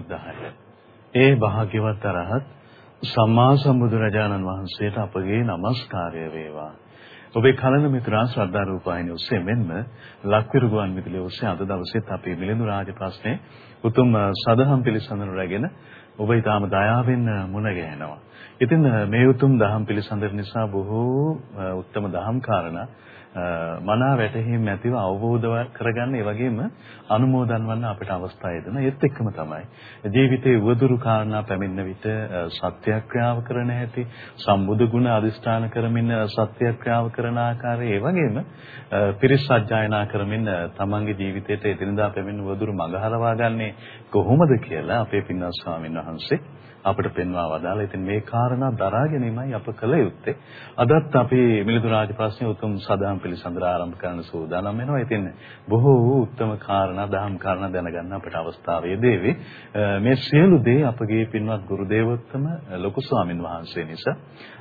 බුද්ධාය. ඒ භාග්‍යවත් අරහත් සම්මා සම්බුදුරජාණන් වහන්සේට අපගේ নমස්කාරය වේවා. ඔබේ කලන මිත්‍රා ශ්‍රද්ධා රූපాయని ඔස්සේ මෙන්ම ලක්විරු ගුවන් විදුලිය ඔස්සේ අද දවසේත් අපේ මිලිඳු රාජ ප්‍රශ්නේ උතුම් සදහම් පිළිසඳර රැගෙන ඔබ ඊටාම දයාවෙන් මුණ ගැහෙනවා. ඉතින් මේ උතුම් දහම් පිළිසඳර නිසා බොහෝ උත්තම දහම් කාරණා මනා වැටහීම් ඇතිව අවබෝධ කරගන්න ඒ වගේම අනුමෝදන් වන්න අපිට අවස්ථාව දෙන ඒත් එක්කම තමයි. ජීවිතයේ උවදුරු කාරණා පැමිණෙන විට සත්‍යක්‍රියාව කරන හැටි සම්බුදු ගුණ අදිස්ථාන කරමින් සත්‍යක්‍රියාව කරන ආකාරය ඒ වගේම පිරිසජ්ජායනා කරමින් තමන්ගේ ජීවිතයට එදිනදා පැමිණෙන උවදුරු මඟහරවා ගන්නේ කොහොමද කියලා අපේ පින්වත් ස්වාමීන් වහන්සේ අපිට පෙන්වා වදාලා. ඉතින් මේ කාරණා දරා ගැනීමයි අප කළ යුත්තේ. අදත් අපි මිලිඳු රාජ ප්‍රශ්නේ උතුම් සදාම් පිළිසඳර ආරම්භ කරන්න සූදානම් වෙනවා. ඉතින් බොහෝ වූ උත්තම කාරණා, දහම් කාරණා දැනගන්න අපට අවස්ථාව ලැබෙවි. මේ සියලු දේ අපගේ පින්වත් ගුරු දේවෝත්තම ලොකු ස්වාමින් වහන්සේ නිසා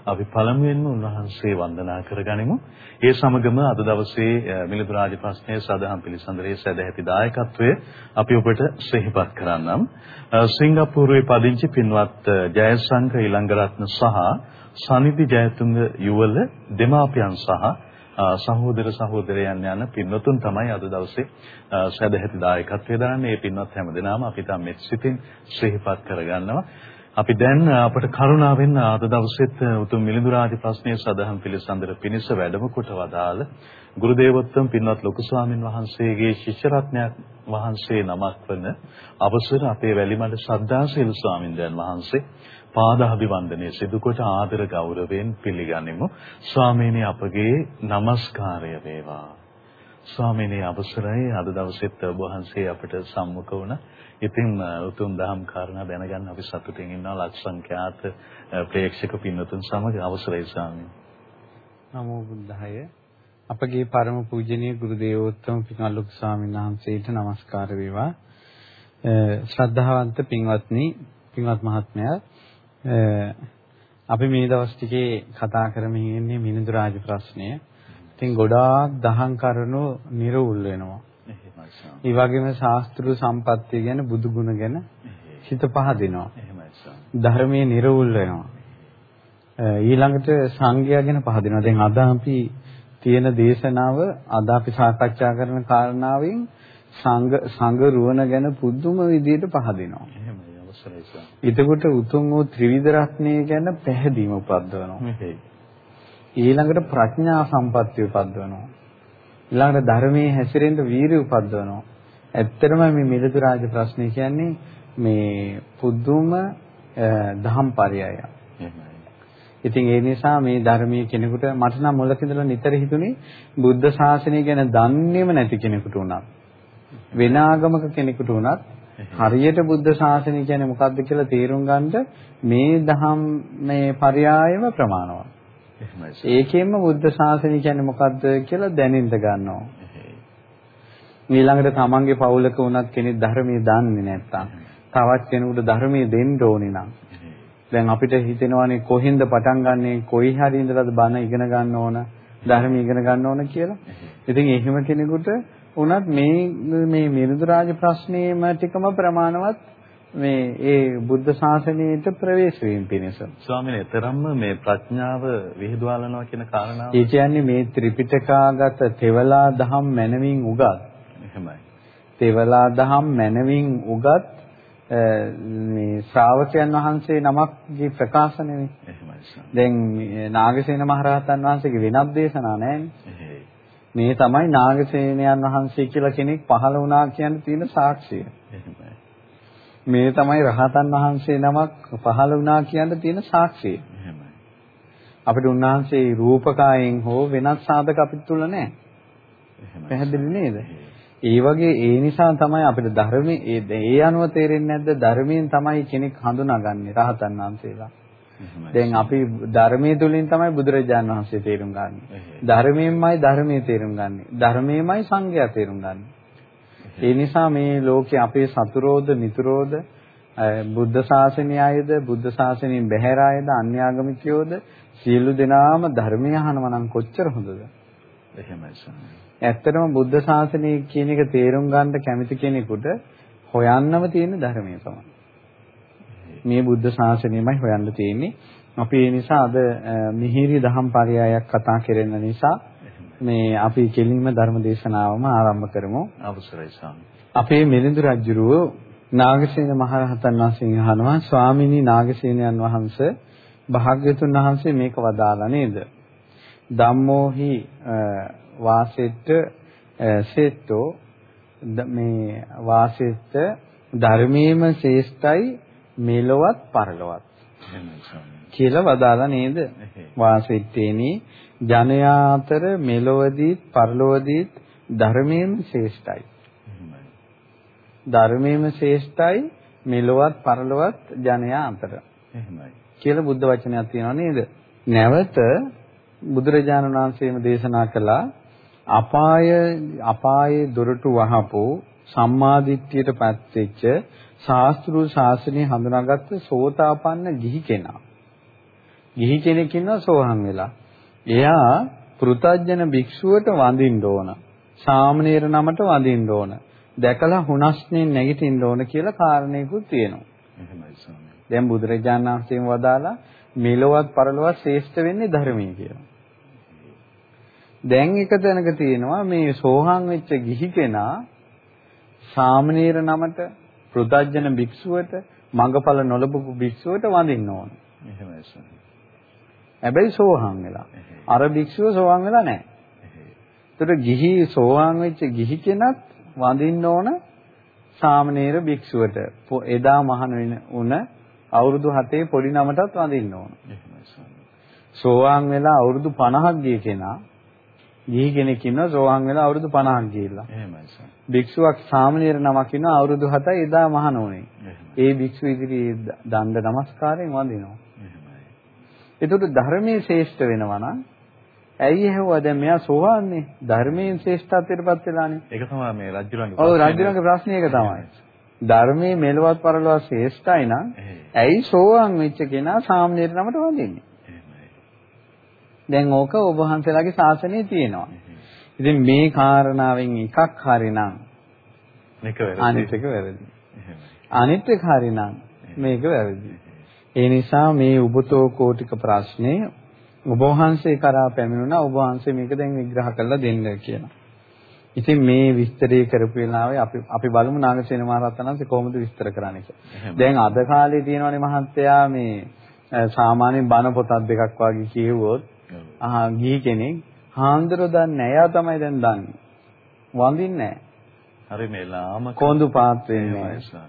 අපි පළමුවෙන්ම උන්වහන්සේ වන්දනා කරගනිමු. ඒ සමගම අද දවසේ මිලිඳු රාජ ප්‍රශ්නයේ සදාම් පිළිසඳරේ සැදැහැති දායකත්වය අපි ඔබට සිහිපත් කරන්නම්. සිංගප්පූරුවේ පදිංචි පින්වත් ජයසංක ඊළඟරත්න සහ සනිදි ජයතුංග යුවල දෙමාපියන් සහ සහෝදර සහෝදරයන් යන පින්වතුන් තමයි අද දවසේ සදැහැති දායකත්වයේ දරන්නේ. මේ පින්වත් හැමදෙනාම අපි තම මෙත් සිතින් සිහිපත් කරගන්නවා. අපි දැන් අපට කරුණාවෙන් අද දවසෙත් උතුම් මිලිඳු රාජ ප්‍රශ්නයේ සදහම් පිළිසඳර පිනිස වැඩම කොට වදාළ ගුරු දේවෝත්තම පින්වත් ලොකු ස්වාමින් වහන්සේගේ ශිෂ්‍ය රත්නයක් වහන්සේ නමක් වන අවසර අපේ වැලිමඩ ශ්‍රද්ධාශීල ස්වාමින්දයන් වහන්සේ පාදාභිවන්දනයේ සිදු කොට ආදර ගෞරවයෙන් පිළිගනිමු. ස්වාමීනි අපගේ নমස්කාරය වේවා. ස්වාමීනි අවසරයි. අද දවසෙත් ඔබ වහන්සේ අපට සම්මුඛ වුණා ඉතින් උතුම් දහම් කාරණා දැනගන්න අපි සතුටින් ඉන්නවා. ලක්ෂ සංඛ්‍යාත ප්‍රේක්ෂක පින්වතුන් සමග අවසරයි ස්වාමීන් නමෝ බුද්ධාය. අපගේ ಪರම පූජනීය ගුරු දේවෝත්තම පිටාලුක් ස්වාමීන් වහන්සේට নমස්කාර වේවා. ශ්‍රද්ධාවන්ත පින්වත්නි පින්වත් මහත්මයා. අපි මේ දවස් ටිකේ කතා කරමින් ඉන්නේ මිනුදු රාජ ප්‍රශ්නය. ඉතින් ගොඩාක් දහම් කරුණු නිර්වුල් වෙනවා. ඒ වගේම ශාස්ත්‍රීය සම්පත්තිය ගැන බුදු ගුණ ගැන හිත පහදිනවා. ධර්මයේ නිර්වුල් වෙනවා. ඊළඟට සංඝයා ගැන පහදිනවා. දැන් අද අපි තියෙන දේශනාව අද අපි සාකච්ඡා කරන කාරණාවෙන් සංඝ සංඝ රුවන ගැන පුදුම විදිහට පහදිනවා. එතකොට උතුම් වූ ත්‍රිවිධ රත්නය ගැන පැහැදීම උපද්දවනවා. ඊළඟට ප්‍රඥා සම්පත්තිය උපද්දවනවා. ඊළඟට ධර්මයේ හැසිරෙන්න වීරිය උපද්දවනවා. ඇත්තටම මේ මිලිඳු රාජ ප්‍රශ්නේ කියන්නේ මේ පුදුම දහම්පරයය. ඉතින් ඒ නිසා මේ ධර්මයේ කෙනෙකුට මට නම් මුලක ඉඳලා නිතර හිතුනේ බුද්ධ ශාසනය ගැන දන්නේම නැති කෙනෙකුට උනත් වෙන ආගමක කෙනෙකුට උනත් හරියට බුද්ධ ශාසනය කියන්නේ මොකක්ද කියලා තේරුම් ගන්නට මේ දහම් මේ පරයයම ප්‍රමාණවත්. ඒකෙන්ම බුද්ධ ශාසනය කියන්නේ මොකද්ද කියලා දැනෙන්න ගන්නවා. ඊළඟට තමන්ගේ පවුලක වුණත් කෙනෙක් ධර්මයේ දන්නේ නැත්තම් තවත් කෙනෙකුට ධර්මයේ දෙන්න ඕනේ නම් දැන් අපිට හිතෙනවානේ කොහෙන්ද පටන් ගන්නෙ කොයි හරි ඉඳලාද බණ ඉගෙන ගන්න ඕන ධර්ම ඉගෙන ගන්න ඕන කියලා. ඉතින් එහෙම කෙනෙකුට උනත් මේ මේ මිරුදු රාජ ප්‍රශ්නේම ටිකම ප්‍රමාණවත් මේ ඒ බුද්ධ ශාසනයට ප්‍රවේශ වීම පිණිස. ස්වාමීන් වහන්සේතරම්ම මේ ප්‍රඥාව විහිදුවාලනවා කියන කාරණාව. ඒ කියන්නේ මේ ත්‍රිපිටකාගත තෙවලා දහම් මනමින් උගත්. එහෙමයි. තෙවලා දහම් මනමින් උගත් මේ ශ්‍රාවකයන් වහන්සේ නමක්ගේ ප්‍රකාශනනේ. එහෙමයි. දැන් නාගසේන මහරහතන් වහන්සේගේ වෙනත් දේශනා නැහැනේ. මේ තමයි නාගසේනයන් වහන්සේ කියලා කෙනෙක් පහළ වුණා කියන තියෙන සාක්ෂිය. මේ තමයි රහතන් වහන්සේ නමක් පහළ වුණා කියන තියෙන සාක්ෂිය. එහෙමයි. අපිට උන්වහන්සේ රූපකායෙන් හෝ වෙනත් සාධක අපිට තුල නැහැ. එහෙමයි. පැහැදිලි නේද? ඒ වගේ ඒ නිසා තමයි අපිට ධර්මයේ ඒ අනුව තේරෙන්නේ නැද්ද ධර්මයෙන් තමයි කෙනෙක් හඳුනාගන්නේ රහතන් වහන්සේලා. දැන් අපි ධර්මයේ තුලින් තමයි බුදුරජාණන් වහන්සේ තේරුම් ගන්න. ධර්මයෙන්මයි ධර්මයේ තේරුම් ගන්න. ධර්මයෙන්මයි සංඝයා තේරුම් ගන්න. ඒ නිසා මේ ලෝකේ අපේ සතුරෝද මිතුරෝද බුද්ධ ශාසනයයිද බුද්ධ ශාසනයෙන් බැහැර අයද අන්‍යාගමිකයෝද සියලු දෙනාම ධර්මය අහනවා නම් කොච්චර හොඳද? එහෙමයි. ඇත්තටම බුද්ධ ශාසනය කියන එක තේරුම් ගන්න කැමති කෙනෙකුට හොයන්නම තියෙන ධර්මය තමයි. මේ බුද්ධ ශාසනයමයි හොයන්න තියෙන්නේ. අපි ඒ නිසා අද මිහිරි දහම් පරයයක් කතා කරන නිසා මේ අපි කෙලින්ම ධර්ම දේශනාවම ආරම්භ කරමු. අවසරයි ස්වාමී. අපේ මිලිඳු රජුරුව නාගසේන මහරහතන් වහන්සේ අහනවා ස්වාමිනී නාගසේනයන් වහන්සේ භාග්‍යතුන් වහන්සේ මේක වදාලා නේද? ධම්මෝහි වාසෙට්ට සෙට්ටෝ මේ වාසෙත්ත ධර්මයේම ශ්‍රේෂ්ඨයි මෙලොවත් පරලොවත් කියලා වදාලා නේද? වාසෙත්තේනි ජනයා අතර මෙලොවදීත් පරලොවදීත් ධර්මයේම ශ්‍රේෂ්ඨයි. ධර්මයේම ශ්‍රේෂ්ඨයි මෙලොවත් පරලොවත් ජනයා අතර එහෙමයි. කියලා බුද්ධ වචනයක් තියෙනවා නේද? නැවත බුදුරජාණන් වහන්සේම දේශනා කළා අපාය අපායේ දොරටු වහපු සම්මාදිට්ඨියට පත්වෙච්ච ශාස්ත්‍රීය ශාසනය හඳුනාගත්ත සෝතාපන්න ගිහි කෙනා. ගිහි කෙනෙක් ඉන්නවා සෝහන් වෙලා. එයා පෘතජන භික්ෂුවට වඳින්න ඕන. සාමණේර නමට වඳින්න ඕන. දැකලා හුනස්නේ නැගිටින්න ඕන කියලා කාරණේකුත් තියෙනවා. එහෙමයි ස්වාමී. දැන් බුදුරජාණන් වහන්සේම වදාලා මෙලොවත් පරලොවත් ශ්‍රේෂ්ඨ වෙන්නේ ධර්මයේ කියලා. දැන් එක තැනක තියෙනවා මේ සෝහන් වෙච්ච ගිහි කෙනා සාමණේර නමට පෘථජන භික්ෂුවට මඟඵල නොලබපු භික්ෂුවට වඳින්න ඕන. එහෙමයි සර්. හැබැයි සෝහන් වෙලා. අර භික්ෂුව සෝහන් වෙලා නැහැ. ඒතර ගිහි සෝහන් වෙච්ච ගිහි කෙනත් වඳින්න ඕන සාමණේර භික්ෂුවට. එදා මහණ වෙන උන අවුරුදු 7 පොඩි නමටත් වඳින්න ඕන. සෝවාන් වෙලා අවුරුදු 50ක් ගිය කෙනා ගිහි කෙනෙක් ඉන්නවා සෝවාන් වෙලා අවුරුදු 50ක් ගිහිල්ලා. එහෙමයි සර්. භික්ෂුවක් සාමණේර නමක් ඉන්නවා අවුරුදු 7යි එදා මහණ වුණේ. ඒ භික්ෂුව ඉදිරියේ දණ්ඩ නමස්කාරයෙන් වඳිනවා. එහෙමයි. ඒකට ධර්මයේ ශ්‍රේෂ්ඨ වෙනවා නම් ඇයි එහෙවුවා දැන් මෙයා සෝවාන්නේ ධර්මයෙන් ශ්‍රේෂ්ඨත්වයටපත් වෙලානේ. ඒක තමයි මේ රජුලන්ගේ ඔව් රජුලන්ගේ ප්‍රශ්නේ ඒක තමයි. ධර්මයේ මෙලවත් පරලොව ශ්‍රේෂ්ඨයි නම් ඇයි සෝවාන් වෙච්ච කෙනා සාමණේර නමට වඳින්නේ? දැන් ඕක ඔබ වහන්සේලාගේ ශාසනයේ තියෙනවා. ඉතින් මේ කාරණාවෙන් එකක් හරිනම් මේක වැරදි. අනිත් එක වැරදි. අනිත් එක හරිනම් මේක වැරදි. ඒ නිසා මේ උබතෝ කෝටික ප්‍රශ්නේ ඔබ වහන්සේ කරා පැමිණුණා ඔබ වහන්සේ මේක දැන් විග්‍රහ කරලා දෙන්න කියලා. ඉතින් මේ විස්තරය කරපු වෙලාවේ අපි අපි බලමු නාගසේන මහරහතන්න්සේ කොහොමද විස්තර කරන්නේ කියලා. දැන් අද කාලේ තියෙනවනේ මහත්තයා මේ සාමාන්‍ය බණ පොතක් දෙකක් වගේ කියවුවොත් ආ ගිහි කෙනෙක් හාන්දරෝ දන්නේ නැහැ. එයා තමයි දැන් දන්නේ. වඳින්නේ. හරි මේ ලාම කොඳු පාත් වෙන්නේ.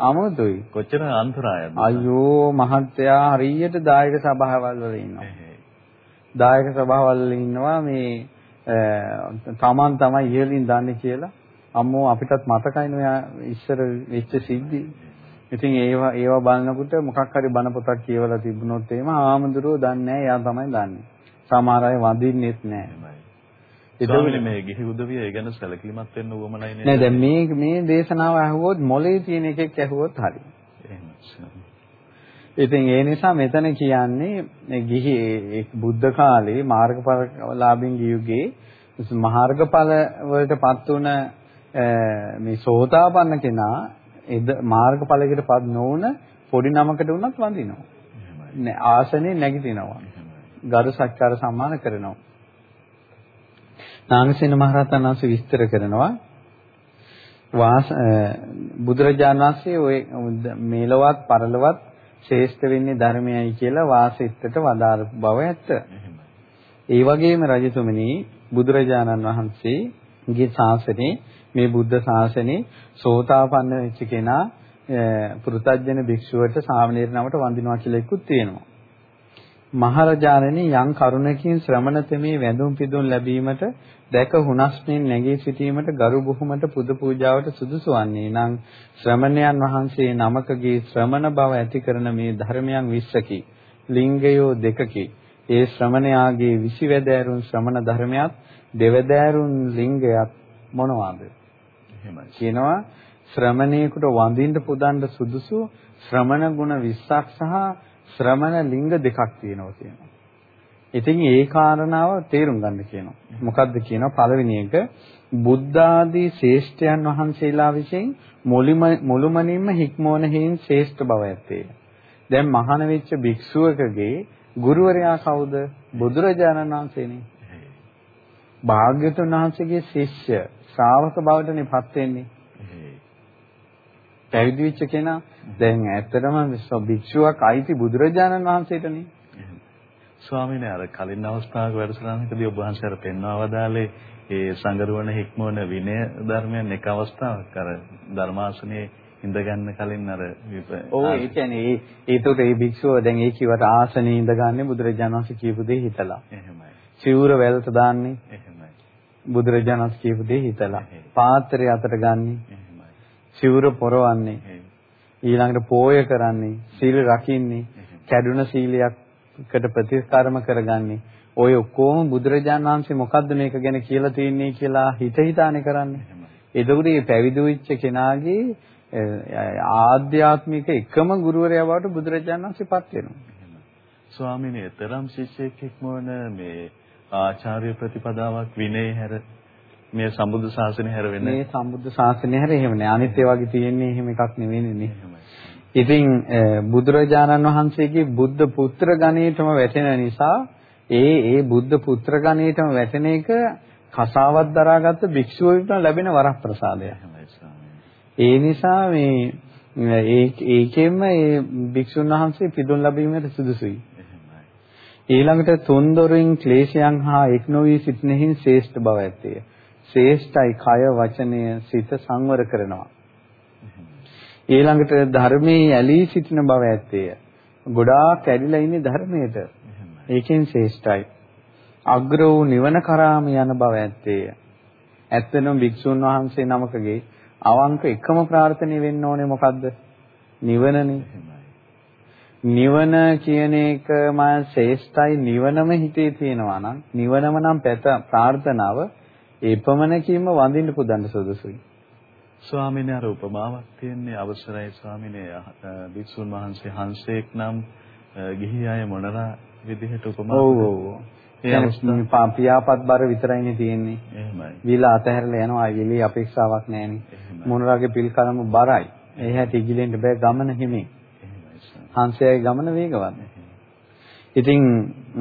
අමුතුයි. කොච්චර අන්තරායද? අයියෝ මහත්තයා හරියට දායක සභාවල් වල ඉන්නවා. දායක සභාවල් වල ඉන්නවා මේ තමන් තමයි ඉහළින් දන්නේ කියලා. අම්මෝ අපිටත් මතකයිනේ ඉස්සර වෙච්ච සිද්ධි. ඉතින් ඒවා ඒවා බලනකොට මොකක් හරි බණ පොතක් කියවලා තිබුණොත් එහෙම ආමඳුරෝ දන්නේ නැහැ එයා තමයි දන්නේ. සමහර අය වඳින්නෙත් නැහැ. ඒකෝනේ මේ ගිහි උදවිය ඒ ගැන සැලකිලිමත් වෙන්න උවමනයි නේද? නෑ දැන් මේ මේ දේශනාව අහුවොත් මොලේ තියෙන එකෙක් ඇහුවොත් හරි. ඉතින් ඒ නිසා මෙතන කියන්නේ මේ ගිහි බුද්ධ කාලේ මාර්ගඵලලාභින් ගියුගේ මාර්ගඵල වලටපත් උන මේ සෝතාපන්න කෙනා එද මාර්ගඵලයකටපත් නොවුන පොඩි නමකට වුණත් වඳිනවා. නෑ ආසනේ නැගිටිනවා. ගරු සත්කාර සම්මාන කරනවා. නාගසේන මහරහතන් වහන්සේ විස්තර කරනවා වාස බුදුරජාණන් වහන්සේ ඔය මේලවත් පරලවත් ශ්‍රේෂ්ඨ වෙන්නේ ධර්මයයි කියලා වාසෙත්තට වදාළ බව ඇත්ත. ඒ වගේම රජතුමනි බුදුරජාණන් වහන්සේගේ ශාසනයේ මේ බුද්ධ ශාසනේ සෝතාපන්න වෙච්ච කෙනා පෘතජ්ජන භික්ෂුවට සාමණේර නමට වඳිනවා කියලා එකකුත් තියෙනවා. මහරජාණනි යම් කරුණකින් ශ්‍රමණතමේ වැඳුම් පිදුම් ලැබීමට දැක හුනස්මින් නැගී සිටීමට ගරු බුහුමට පුද පූජාවට සුදුසු වන්නේ නම් ශ්‍රමණයන් වහන්සේ නමකගේ ශ්‍රමණ බව ඇති කරන මේ ධර්මයන් 20කි. ලිංගයෝ දෙකකි. ඒ ශ්‍රමණයාගේ විසිවැදෑරුන් ශ්‍රමණ ධර්මයක් දෙවැදෑරුන් ලිංගයක් මොනවාද? එහෙමයි. කියනවා ශ්‍රමණේකට වඳින්න පුදන්න සුදුසු ශ්‍රමණ ගුණ 20ක් සහ ශ්‍රමණ ලිංග දෙකක් තියෙනවා කියනවා. ඉතින් ඒ කාරණාව තේරුම් ගන්න කියනවා. මොකද්ද කියනවා පළවෙනි එක බුද්ධ ආදී ශ්‍රේෂ්ඨයන් වහන්සේලා විසින් මුළුමනින්ම හික්මෝන හේන් ශ්‍රේෂ්ඨ බව ඇත්තේ. දැන් මහාන වෙච්ච භික්ෂුවකගේ ගුරුවරයා කවුද? බුදුරජාණන් වහන්සේනේ. භාග්‍යතුන් වහන්සේගේ ශිෂ්‍ය ශ්‍රාවක බවටනේ පත් වෙන්නේ. පැවිදි වෙච්ච කෙනා දැන් ඇත්තටම භික්ෂුවක් අයිති බුදුරජාණන් වහන්සේටනේ. ස්වාමීන් වහන්සේ අර කලින් අවස්ථාවක වැඩසටහනකදී ඔබ වහන්සේ අර පෙන්වා වදාලේ ඒ සංගරුවන හික්මවන විනය ධර්මයන් එක අවස්ථාවක් අර ධර්මාසනයේ ඉඳ ගන්න කලින් අර ඔව් ඒ කියන්නේ ඒතකොට ඒ භික්ෂුව දැන් ඒ කිව්වට ආසනේ ඉඳ ගන්න බුදුරජාණන් වහන්සේ කියපු දේ හිතලා. එහෙමයි. සිවුර වැල්ත දාන්නේ. බුදුරජාණන් වහන්සේ කියපු දේ හිතලා. පාත්‍රය අතට ගන්නේ. සිවුර පොරවන්නේ. ඊළඟට පෝය කරන්නේ. සීල රකින්නේ. කැඩුන සීලයක්කට ප්‍රතිස්කරම කරගන්නේ. ඔය ඔක්කොම බුදුරජාණන් වහන්සේ මොකද්ද මේක ගැන කියලා තියන්නේ කියලා හිත හිතානේ කරන්නේ. එතකොට මේ පැවිදි වෙච්ච කෙනාගේ ආධ්‍යාත්මික එකම ගුරුවරයා බවට බුදුරජාණන් වහන්සේපත් වෙනවා. ස්වාමීනි, තරම් ශිෂ්‍යෙක් ඉක්මවන මේ ආචාර්ය ප්‍රතිපදාවක් විනය හැර මේ සම්බුද්ධ ශාසනය හැර වෙන්නේ මේ සම්බුද්ධ ශාසනය හැර එහෙම නෑ. අනිත් ඒ වගේ තියෙන්නේ එහෙම එකක් නෙවෙයි නේ. ඉතින් බුදුරජාණන් වහන්සේගේ බුද්ධ පුත්‍ර ගණේටම වැටෙන නිසා ඒ ඒ බුද්ධ පුත්‍ර ගණේටම වැටෙන එක කසාවක් දරාගත්ත භික්ෂුවෙකුට ලැබෙන වරප්‍රසාදය. ඒ නිසා මේ ඒ ඒකෙන්ම ඒ භික්ෂුන් වහන්සේ පිදුම් ලැබීමට සුදුසුයි. ඊළඟට තුන්දොරින් ක්ලේශයන් හා එක් නොවි සිටිනෙහින් ශ්‍රේෂ්ඨ බව ඇත්තේ. ශ්‍රේෂ්ඨයි කය වචනය සිත සංවර කරනවා. ඊළඟට ධර්මයේ ඇලී සිටින බව ඇත්තේ. ගොඩාක් ඇලිලා ඉන්නේ ධර්මයට. ඒකෙන් ශ්‍රේෂ්ඨයි. අග්‍ර වූ නිවන කරාම යන බව ඇත්තේ. ඇත්තනම් භික්ෂුන් වහන්සේ නමකගේ අවංක එකම ප්‍රාර්ථනාව වෙන්න ඕනේ මොකද්ද? නිවනනේ. නිවන කියන එක මා ශ්‍රේෂ්ඨයි නිවනම හිතේ තියෙනවා නම් නිවනම නම් පැත ප්‍රාර්ථනාව ඒපමණකින්ම වඳින්න පුදන්න සුදුසුයි. ස්වාමීන් අර උපමාවක් තියෙන්නේ අවසරයි ස්වාමීන් භික්ෂුන් වහන්සේ හංසෙක් නම් ගිහි අය මොනරා විදිහට උපමා ඔව් ඔව් කියන්නේ පියාපත් බර විතරයිනේ තියෙන්නේ. එහෙමයි. විල අතහැරලා යනවා විලේ අපේක්ෂාවක් නැහෙනේ. මොනරාගේ පිල්කරම බරයි. ඒ හැටි ඉගිලෙන්න බෑ ගමන හිමේ. හංසයාගේ ගමන වේගවත්. ඉතින්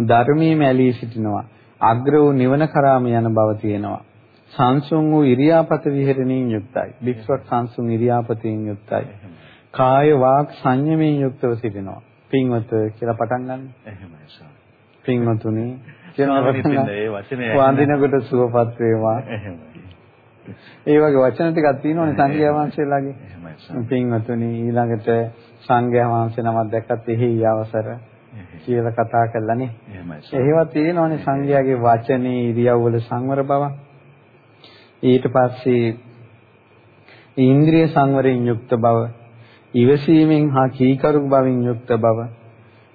ධර්මයේ ඇලී සිටිනවා. අග්‍ර වූ නිවන කරාම යන බව තියෙනවා. සංසුන් වූ ඉරියාපත විහෙරණින් යුක්තයි. භික්ෂුවක් සංසුන් ඉරියාපතෙන් යුක්තයි. කාය වාක් සංයමයෙන් යුක්තව සිටිනවා. පින්වත කියලා පටන් ගන්න. එහෙමයි පින්වතුනි කියන වචනේ වන්දිනකොට සුවපත් වේවා. ඒ වගේ වචන ටිකක් තියෙනවනේ සංඝයා වහන්සේලාගේ. පින්වතුනි ඊළඟට සංඝයා වහන්සේ නමක් දැක්කත් එහි අවසර කියලා කතා කළානේ. එහෙම තියෙනවනේ සංඝයාගේ වචනේ ඉරියව්වල සංවර බව. ඊට පස්සේ ඉන්ද්‍රිය සංවරයෙන් යුක්ත බව, ඉවසීමෙන් හා කීකරු බවින් යුක්ත බව.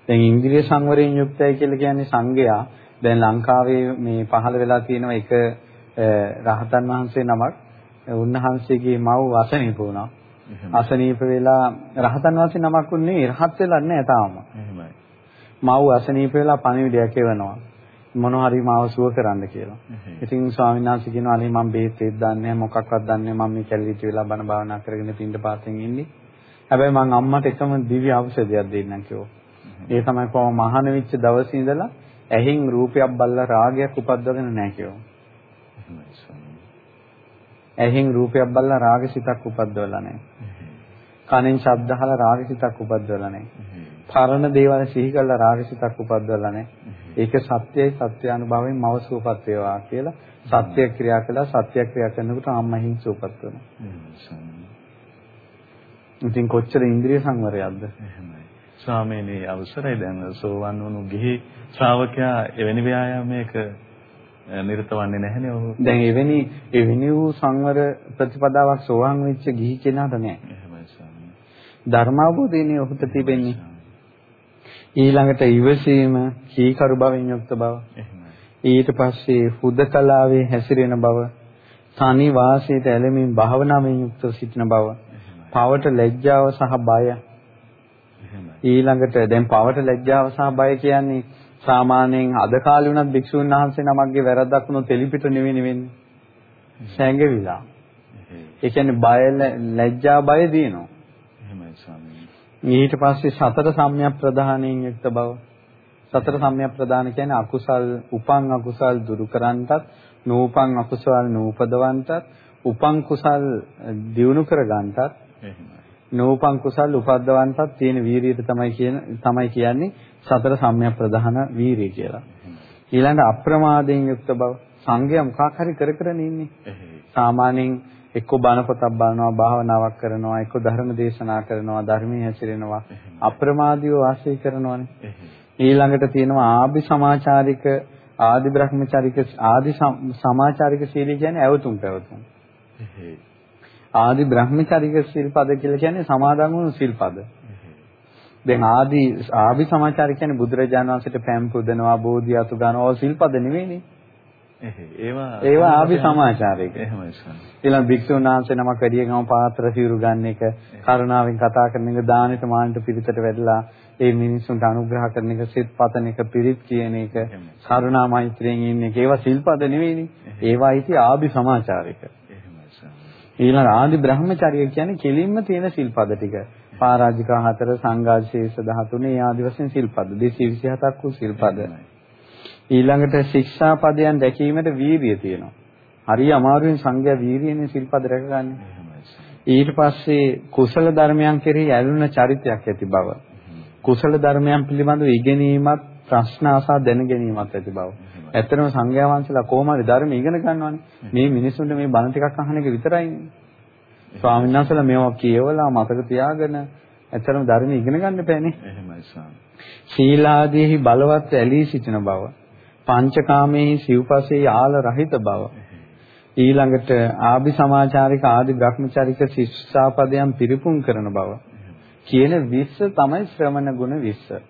දැන් ඉන්ද්‍රිය සංවරයෙන් යුක්තයි කියලා කියන්නේ සංඝයා දැන් ලංකාවේ මේ පහළ වෙලා තියෙන එක රහතන් වහන්සේ නමක් උන්වහන්සේගේ මව් අසනීප වුණා. අසනීප වෙලා රහතන් වහන්සේ නමක් උන්නේ රහත් වෙලා නැහැ තාම. එහෙමයි. මව් අසනීප වෙලා පණිවිඩයක් එවනවා. මොන හරි මාව සුව කරන්න කියලා. ඉතින් ස්වාමීන් වහන්සේ කියනවා අනේ මම බේත් ඒත් දන්නේ නැහැ මොකක්වත් දන්නේ නැහැ මම මේ කැලලිට වෙලා බණ භාවනා කරගෙන පින්ඳ පාතෙන් ඉන්නේ. හැබැයි මං අම්මට එකම දිව්‍ය ඖෂධයක් දෙන්නම් කිව්වා. ඒ තමයි කොහොම මහාන වෙච්ච දවසේ ඉඳලා ඇහින් රූපයක් බල්ලා රාගයක් උපද්දවගෙන නැහැ කියෝ. ඇහින් රූපයක් බල්ලා රාගසිතක් උපද්දවලා නැහැ. කනෙන් ශබ්ද අහලා රාගසිතක් උපද්දවලා නැහැ. පරණ දේවල් සිහි කරලා රාගසිතක් උපද්දවලා නැහැ. ඒක සත්‍යයි සත්‍ය අනුභවයෙන් මව සූපත් වේවා කියලා සත්‍ය ක්‍රියා කළා සත්‍ය ක්‍රියා කරනකොට අම්මහින් සූපත් වෙනවා. ඉතින් කොච්චර ඉන්ද්‍රිය සංවරයක්ද? එහෙමයි. ස්වාමීනි අවසරයි දැන් සෝවන් වුණු ගිහි ශ්‍රාවකයා එවැනි ව්‍යායාමයක නිරත වන්නේ නැහැනේ ඔහු. දැන් එවැනි එවැනි වූ සංවර ප්‍රතිපදාවක් සෝවන් වෙච්ච ගිහි කෙනාට නැහැ. එහෙමයි ස්වාමීනි. ධර්මාවබෝධයනේ ඔහුට තිබෙන්නේ. ඊළඟට ඉවසීම, කීකරු බවෙන් යුක්ත බව. ඊට පස්සේ හුදකලාවේ හැසිරෙන බව, තනි වාසයට ඇලෙමින් භාවනාවෙන් යුක්තව සිටින බව. පවට ලැජ්ජාව සහ බය ඊළඟට දැන් පවට ලැජ්ජාව සහ බය කියන්නේ සාමාන්‍යයෙන් අද කාලේ වුණත් භික්ෂුන් වහන්සේ නමක්ගේ වැරද්දක් වුණොත් එලිපිට නෙවෙයි නෙවෙන්නේ. සැඟවිලා. ඒ කියන්නේ බය ලැජ්ජා බය දිනනවා. එහෙමයි ස්වාමීනි. ඊට පස්සේ සතර සම්‍යක් ප්‍රධානයෙන් යුක්ත බව. සතර සම්‍යක් ප්‍රධාන කියන්නේ අකුසල් උපං අකුසල් දුරු කරන්නටත් නූපං අකුසල් නූපදවන්නටත් උපං කුසල් දියුණු කරගන්නටත් නූපං කුසල් උපද්දවන්නටත් තියෙන වීරියට තමයි කියන තමයි කියන්නේ සතර සම්‍යක් ප්‍රධාන වීරිය කියලා. ඊළඟ අප්‍රමාදයෙන් යුක්ත බව සංගය මොකක් හරි කර කර ඉන්නේ. සාමාන්‍යයෙන් එක්ක බණ පොතක් බලනවා භාවනාවක් කරනවා එක්ක ධර්ම දේශනා කරනවා ධර්මයේ හැසිරෙනවා. අප්‍රමාදීව වාසය කරනවානේ. ඊළඟට තියෙනවා ආභි සමාචාරික ආදි බ්‍රහ්මචාරික ආදි සමාචාරික සීලී කියන්නේ ඇවතුම් පැවතුම්. ආදි බ්‍රහ්මචාරික සිල්පද කියලා කියන්නේ සමාදන් වුණු සිල්පද දැන් ආදි ආභි සමාචාරික කියන්නේ බුදුරජාණන් වහන්සේට පැම් පුදනවා බෝධි අතු ගන්නවා සිල්පද නෙවෙයිනේ ඒවා ඒවා ආවි සමාචාරයක. එහෙමයි සර්. ඊළඟ භික්ෂුන් වහන්සේ නමක් වැඩිය ගම පාත්‍ර සිවුරු ගන්න එක, කරුණාවෙන් කතා කරන එක, දානෙට මානට පිරිතට වැඩලා ඒ මිනිස්සුන්ට අනුග්‍රහ කරන එක, සිත් පතන එක, පිරිත් කියන එක, කරුණා මෛත්‍රියෙන් ඉන්න එක. ඒවා සිල්පද නෙවෙයිනේ. ඒවා ඉති ආභි සමාචාරයක. ඊළඟ ආදි බ්‍රහ්මචර්ය කියන්නේ කෙලින්ම තියෙන සිල්පද ටික. පරාජිකා හතර සංඝාශේෂ 13 ආදි වශයෙන් සිල්පද 227ක් වූ සිල්පද. ඊළඟට ශික්ෂා පදයන් දැකීමට වීරිය තියෙනවා. හරි අමාරුවෙන් සංඝයා වීරියෙන්නේ සිල්පද රැකගන්නේ. ඊට පස්සේ කුසල ධර්මයන් කෙරෙහි ඇලුන චරිතයක් ඇති බව. කුසල ධර්මයන් පිළිබඳව ඉගෙනීමත් ප්‍රශ්න අසා දැන ගැනීමත් ඇති බව. ඇත්තටම සංඝයා වහන්සේලා කොහොම හරි ධර්ම ඉගෙන ගන්නවානේ. මේ මිනිස්සුන්ට මේ බණ ටිකක් අහන එක විතරයිනේ. ස්වාමීන් වහන්සේලා මේවා කියවලා මතක තියාගෙන ඇත්තටම ධර්ම ඉගෙන ගන්න බෑනේ. එහෙමයි ස්වාමී. සීලාදීහි බලවත් ඇලී සිටින බව. පංචකාමයේ සිව්පසේ යාල රහිත බව ඊළඟට ආභි සමාචාරික ආදි භ්‍රමචාරික ශික්ෂාපදයන් පිරිපුන් කරන බව කියන 20 තමයි ශ්‍රමණ ගුණ 20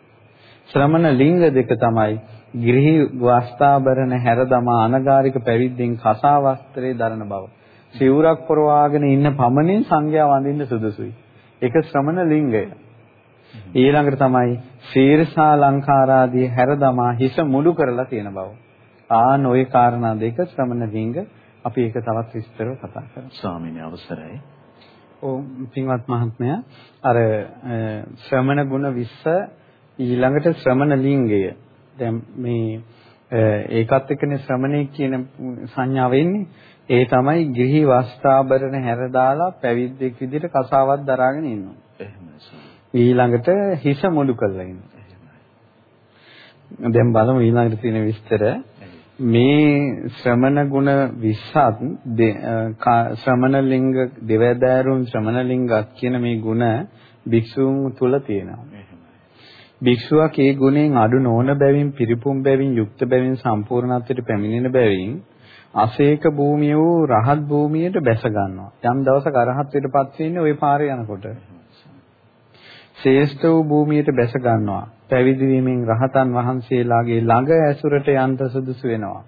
ශ්‍රමණ ලිංග දෙක තමයි ගිරිහි වස්තාභරණ හැරදමා අනගාരിക පැවිද්දෙන් කසා වස්ත්‍රයේ දරන බව සිවුරක් පොරවාගෙන ඉන්න පමණින් සංඝයා වඳින්න සුදුසුයි ඒක ශ්‍රමණ ලිංගය ඊළඟට තමයි ශීර්ෂා ලංකාරාදී හැරදමා හිස මුඩු කරලා තියෙන බව. ආන් ওই කාරණා දෙක ශ්‍රමණ ලිංග අපි ඒක තවත් විස්තරව කතා කරමු. ස්වාමීන් අවසරයි. ඔව් පින්වත් මහත්මයා අර ශ්‍රමණ ගුණ 20 ඊළඟට ශ්‍රමණ ලිංගය. දැන් මේ ඒකත් එක්කනේ ශ්‍රමණේ කියන සංඥාව එන්නේ. ඒ තමයි ගිහි වස්ත්‍රාභරණ හැර දාලා පැවිද්දෙක් විදිහට කසාවක් දරාගෙන ඉන්නවා. එහෙමයි. ඊළඟට හිස මුඩු කරලා ඉන්නවා. දැන් බලමු ඊළඟට තියෙන විස්තර. මේ ශ්‍රමණ ගුණ 20ත් ශ්‍රමණ ලිංග දෙවැදෑරුම් ශ්‍රමණ ලිංගත් කියන මේ ගුණ භික්ෂුන් තුල තියෙනවා. භික්ෂුවක් ඒ ගුණෙන් අඩු නොවන බැවින් පිරිපුම් බැවින් යුක්ත බැවින් සම්පූර්ණත්වයට පැමිණෙන බැවින් අසේක භූමිය වූ රහත් භූමියට බැස ගන්නවා. යම් දවසක අරහත්ත්වයටපත් වෙන්නේ ওই පාරේ යනකොට. ශ්‍රේෂ්ඨ වූ භූමියට බැස ගන්නවා. පැවිදි වීමෙන් රහතන් වහන්සේලාගේ ළඟ ඇසුරට යන්න සුදුසු වෙනවා.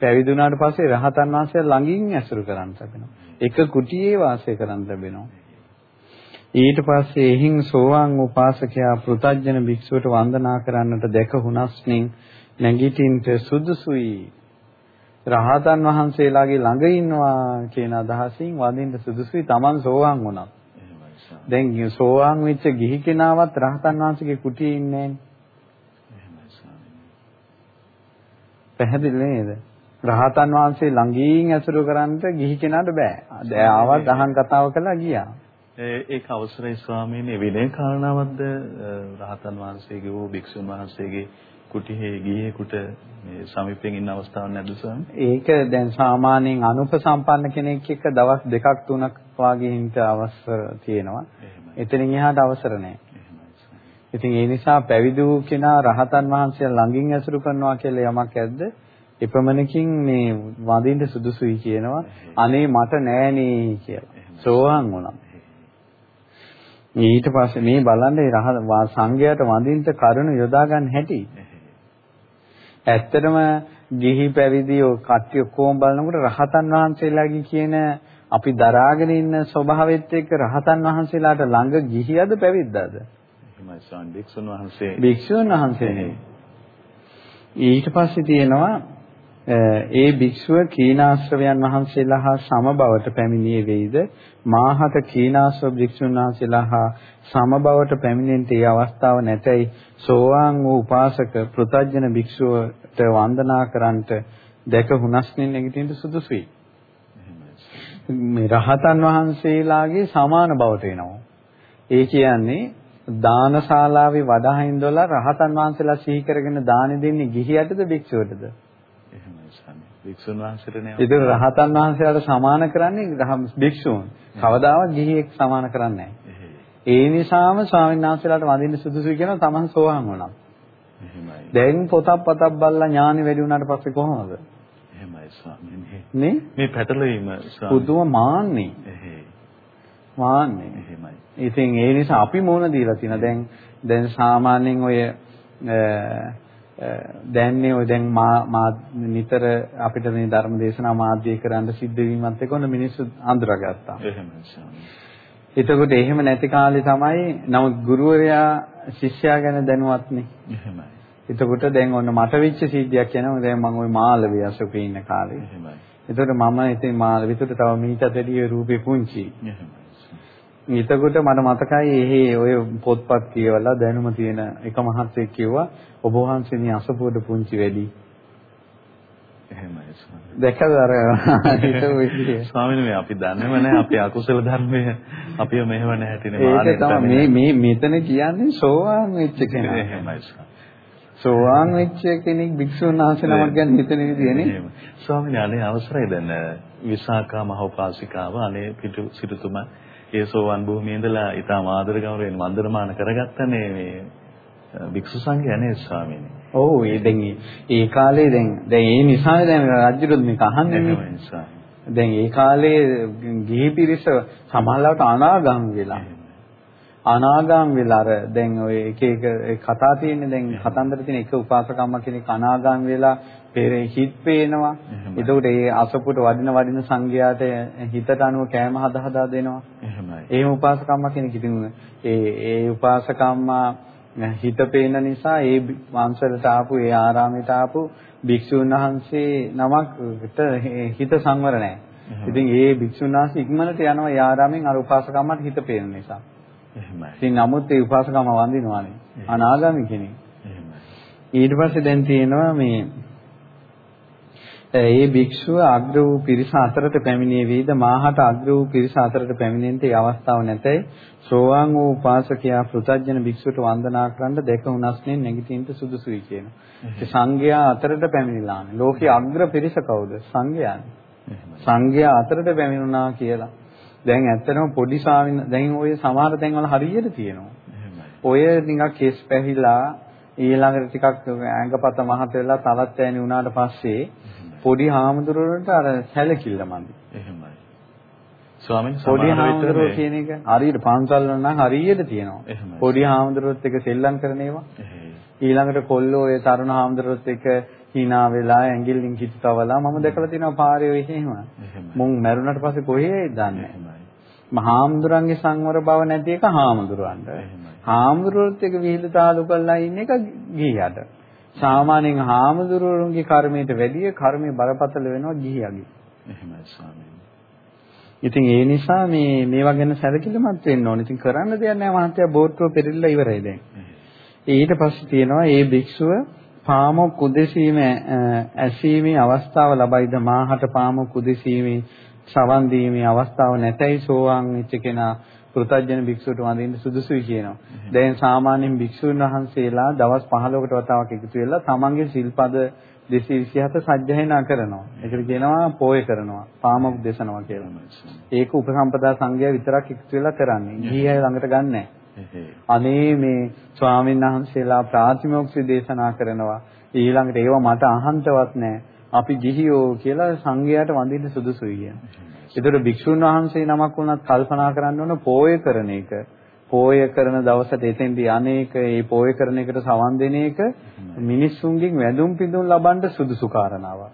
පැවිදි වුණාට පස්සේ රහතන් වහන්සේ ළඟින් ඇසුරු කරන්න ලැබෙනවා. එක කුටියේ වාසය කරන්න ලැබෙනවා. ඊට පස්සේ එහින් සෝවාන් උපාසකයා පෘතජ්ජන භික්ෂුවට වන්දනා කරන්නට දැක හුනස්මින් නැගිටින්ට සුදුසුයි. රහතන් වහන්සේලාගේ ළඟ ඉන්නවා කියන අදහසින් වදින්න සුදුසුයි Taman සෝවාන් වුණා. දැන් සෝවාන් වෙච්ච ගිහි කෙනාවත් රහතන් වහන්සේගේ කුටියේ ඉන්නේ පැහැදිලි නේද? රහතන් වහන්සේ ළඟින් ඇසුරු කරන්නට ගිහි කෙනාට බෑ. දැන් ආවත් දහම් කතාව කළා ගියා. ඒක අවසරයි ස්වාමීනි විනය කාරණාවක්ද රහතන් වහන්සේගේ හෝ භික්ෂුන් වහන්සේගේ කුටියේ ගිහියෙකුට මේ සමීපයෙන් ඉන්න අවස්ථාවක් නැද්ද? ඒක දැන් සාමාන්‍යයෙන් අනුපසම්පන්න කෙනෙක් එක්ක දවස් දෙකක් තුනක් වාගේ හින්ට අවසර තියෙනවා. එතනින් එහාට අවසර නැහැ. ඉතින් ඒ නිසා පැවිදි වූ කෙනා රහතන් වහන්සේ ළඟින් ඇසුරු කරනවා කියලා යමක් ඇද්ද? එපමණකින් මේ වඳින්න සුදුසුයි කියනවා. අනේ මට නෑනේ කියලා. සෝවාන් වුණා. ඊට පස්සේ මේ බලන්න රහ සංඝයාට වඳින්න කරුණ යොදා ගන්න හැටි. ඇත්තටම ගිහි පැවිදි ඔය කට්ටිය කොහොම බලනකොට රහතන් වහන්සේලාගේ කියන අපි දරාගෙන ඉන්න ස්වභාවෙත් එක්ක රහතන් වහන්සේලාට ළඟ ගිහියද පැවිද්දාද? එහෙමයි ස්වාමී භික්ෂුන් වහන්සේ. භික්ෂුන් වහන්සේ නෙවෙයි. ඊට පස්සේ තියෙනවා ඒ භික්ෂුව කීනාශ්‍රවයන් වහන්සේලා හා සමබවට පැමිණියේ වේද මාහත කීනාශ්‍රව භික්ෂුන් වහන්සේලා හා සමබවට පැමිණෙන්නට ඒ අවස්ථාව නැතයි සෝවාන් වූ උපාසක පෘතජන භික්ෂුවට වන්දනා කරන්නට දැක හුනස්නින් නැගිටින්න සුදුසුයි. මේ රහතන් වහන්සේලාගේ සමාන බවට එනවා. ඒ කියන්නේ දානශාලාවේ වඩා හින්දලා රහතන් වහන්සේලා සිහි කරගෙන දාන දෙන්නේ ගිහියටද භික්ෂුවටද? භික්ෂුන් වහන්සේට නේ. ඒක රහතන් වහන්සේලාට සමාන කරන්නේ භික්ෂුන්. කවදාවත් ගිහියෙක් සමාන කරන්නේ නැහැ. ඒ නිසාම ස්වාමීන් වහන්සේලාට වඳින්න සුදුසුයි කියනවා තමන් සෝවාන් වුණා. එහෙමයි. දැන් පොතක් පතක් බලලා ඥානෙ වැඩි වුණාට පස්සේ කොහොමද? එහෙමයි ස්වාමීනි. නේ? මේ පැටලීම ස්වාමී. පුදුම මාන්නේ. එහෙයි. මාන්නේ. එහෙමයි. ඉතින් ඒ නිසා අපි මොන දීලා තියෙන දැන් දැන් සාමාන්‍යයෙන් ඔය දැන්නේ ඔය දැන් මා නිතර අපිට මේ ධර්ම දේශනා මාධ්‍ය කරන්න සිද්ධ වීමත් එක්ක ඔන්න මිනිස්සු අඳුරගත්තා. එහෙමයි. එතකොට එහෙම නැති කාලේ තමයි නමුත් ගුරුවරයා ශිෂ්‍යයා ගැන දැනුවත්නේ. එහෙමයි. එතකොට දැන් ඔන්න මට වෙච්ච සිද්ධියක් කියනවා දැන් මම ওই මාළවිය අසුපේ ඉන්න කාලේ. එහෙමයි. එතකොට මම ඉතින් මාළවිතට තව මීටත් වැඩිය රූපේ පුංචි. එහෙමයි. එතකොට මට මතකයි එහි ඔය පොත්පත් කියවලා දැනුම තියෙන එක මහත්යෙක් කිව්වා ඔබ වහන්සේ මේ අසපුවට පුංචි වැඩි. එහෙමයි ස්වාමී. දැකද අර. ස්වාමීනි මේ අපි දන්නේම නැහැ අපි අකුසල ධර්මයේ අපිව මෙහෙම නැහැටිනේ ඒක තමයි මේ මේ මෙතන කියන්නේ සෝවාන් වෙච්ච කෙනා. එහෙමයි ස්වාමී. සෝවාන් වෙච්ච කෙනෙක් භික්ෂුන් වහන්සේ නමක් ගැන හිතන විදියනේ. ස්වාමීනි අනේ අවසරයි දැන් විසාකා මහෝපාසිකාව අනේ පිටු සිටුතුමා ඒ සෝවන් භූමියේ ඉඳලා ඊටම ආදර ගෞරවයෙන් වන්දනමාන කරගත්තනේ මේ භික්ෂු සංඝයා නේ ස්වාමීනි. ඔව් ඒ දැන් ඒ කාලේ දැන් දැන් ඒ නිසා දැන් රජුරුත් මේක අහන්නේ දැන් ඒ කාලේ ගිහි පිරිස සමහරවිට අනාගම් වෙලා අනාගම් වෙලා අර දැන් ඔය එක එක කතා තියෙන්නේ දැන් කතන්දර තියෙන එක උපාසකම්ම කෙනෙක් අනාගම් වෙලා පෙරේ හිත් පේනවා. එතකොට ඒ අසපුට වඩින වඩින සංඝයාට හිතට අනුව කෑම හදා හදා දෙනවා. එහෙමයි. එහෙම උපාසකම්ම කෙනෙක් ඉතින් ඒ ඒ උපාසකම්මා හිත පේන නිසා ඒ වංශවලට ආපු ඒ ආරාමයට ආපු භික්ෂුන් වහන්සේ නමකට හිත සංවර නැහැ. ඉතින් ඒ භික්ෂුන් වහන්සේ ඉක්මනට යනවා ඒ ආරාමෙන් අර උපාසකම්මට හිත පේන නිසා. එහෙමයි. ඉතින් නමුත් ඒ උපාසකම්ම වඳිනවානේ. අනාගාමී කෙනෙක්. එහෙමයි. ඊට පස්සේ දැන් තියෙනවා මේ ඒ භික්ෂුව අග්‍ර වූ පිරිස අතරට පැමිණියේ වේද මාහට අග්‍ර වූ පිරිස අතරට පැමිණෙන්නට ඒ අවස්ථාව නැතයි සෝවාන් වූ උපාසකයා පෘථජන භික්ෂුවට වන්දනා කරන්න දෙක උනස්නේ නැගිටින්න සුදුසුයි කියනවා. ඒ සංඝයා අතරට පැමිණිලානේ. ලෝකේ අග්‍ර පිරිස කවුද? සංඝයානේ. සංඝයා අතරට පැමිණුණා කියලා. දැන් ඇත්තටම පොඩි ස්වාමීන් දැන් ওই සමහර තැන්වල හරියට තියෙනවා. ඔය නිකන් කෙස් පැහිලා ඊළඟට ටිකක් ඇඟපත මහත වෙලා තවත් ඈනි වුණාට පස්සේ පොඩි හාමුදුරුවන්ට අර සැලකිල්ල මදි. එහෙමයි. ස්වාමීන් පොඩි හාමුදුරුවෝ කියන එක හරියට පන්සල් වල නම් හරියට තියෙනවා. පොඩි හාමුදුරුවොත් එක සෙල්ලම් කරන ඒවා. ඊළඟට කොල්ලෝ ඒ තරුණ හාමුදුරුවොත් එක hina වෙලා ඇඟිල්ලින් කිච්චවලා මම දැකලා තියෙනවා පාරේ ඔය එහෙම. මුන් මැරුණට පස්සේ කොහේද දන්නේ. මහාමුදුරන්ගේ සංවර බව නැති එක හාමුදුරන්ට. හාමුදුරුවොත් එක විහිළු තාලු කරලා ඉන්න එක ගිහියට. සාමාන්‍යයෙන් හාමුදුරුවන්ගේ කර්මයට වැඩිය කර්මයේ බරපතල වෙනවා ගිහියගේ. එහෙමයි ස්වාමීනි. ඉතින් ඒ නිසා මේ මේවා ගැන සැලකිලිමත් වෙන්න ඕනේ. ඉතින් කරන්න දෙයක් නැහැ මහත්තයා බෝට්ටුව පෙරilla ඉවරයි දැන්. ඊට පස්සේ තියෙනවා මේ භික්ෂුව පාමොක් කුදෙසීම ඇසීමේ අවස්ථාව ලබයිද මාහට පාමොක් කුදෙසීමේ සවන් දීමේ අවස්ථාව නැතයි සෝවාන් වෙච්ච කෙනා පෘථජන භික්ෂුවට වඳින්න සුදුසුයි කියනවා. දැන් සාමාන්‍යයෙන් භික්ෂුන් වහන්සේලා දවස් 15කට වතාවක් එකතු වෙලා තමන්ගේ සිල්පද 227 සජ්ජායනා කරනවා. ඒකට කියනවා පෝය කරනවා. පාමොක් දේශනවා කියලා. ඒක උපසම්පදා සංඝයා විතරක් එකතු වෙලා කරන්නේ. ගිහි ළඟට ගන්නෑ. අනේ මේ ස්වාමීන් වහන්සේලා ප්‍රාතිමෝක්ෂ දේශනා කරනවා. ඊළඟට ඒව මට අහන්නවත් නැහැ. අපි ගිහියෝ කියලා සංඝයාට වඳින්න සුදුසුයි කියන. ඒතර භික්ෂුන් වහන්සේ නමක් වුණත් කල්පනා කරන්න ඕන පෝය කරන එක. පෝය කරන දවසට එතෙන්දී අනේක ඒ පෝය කරන එකට සවන් දෙන එක මිනිස්සුන්ගෙන් වැඳුම් පිඳුම් ලබන්න සුදුසු කාරණාවක්.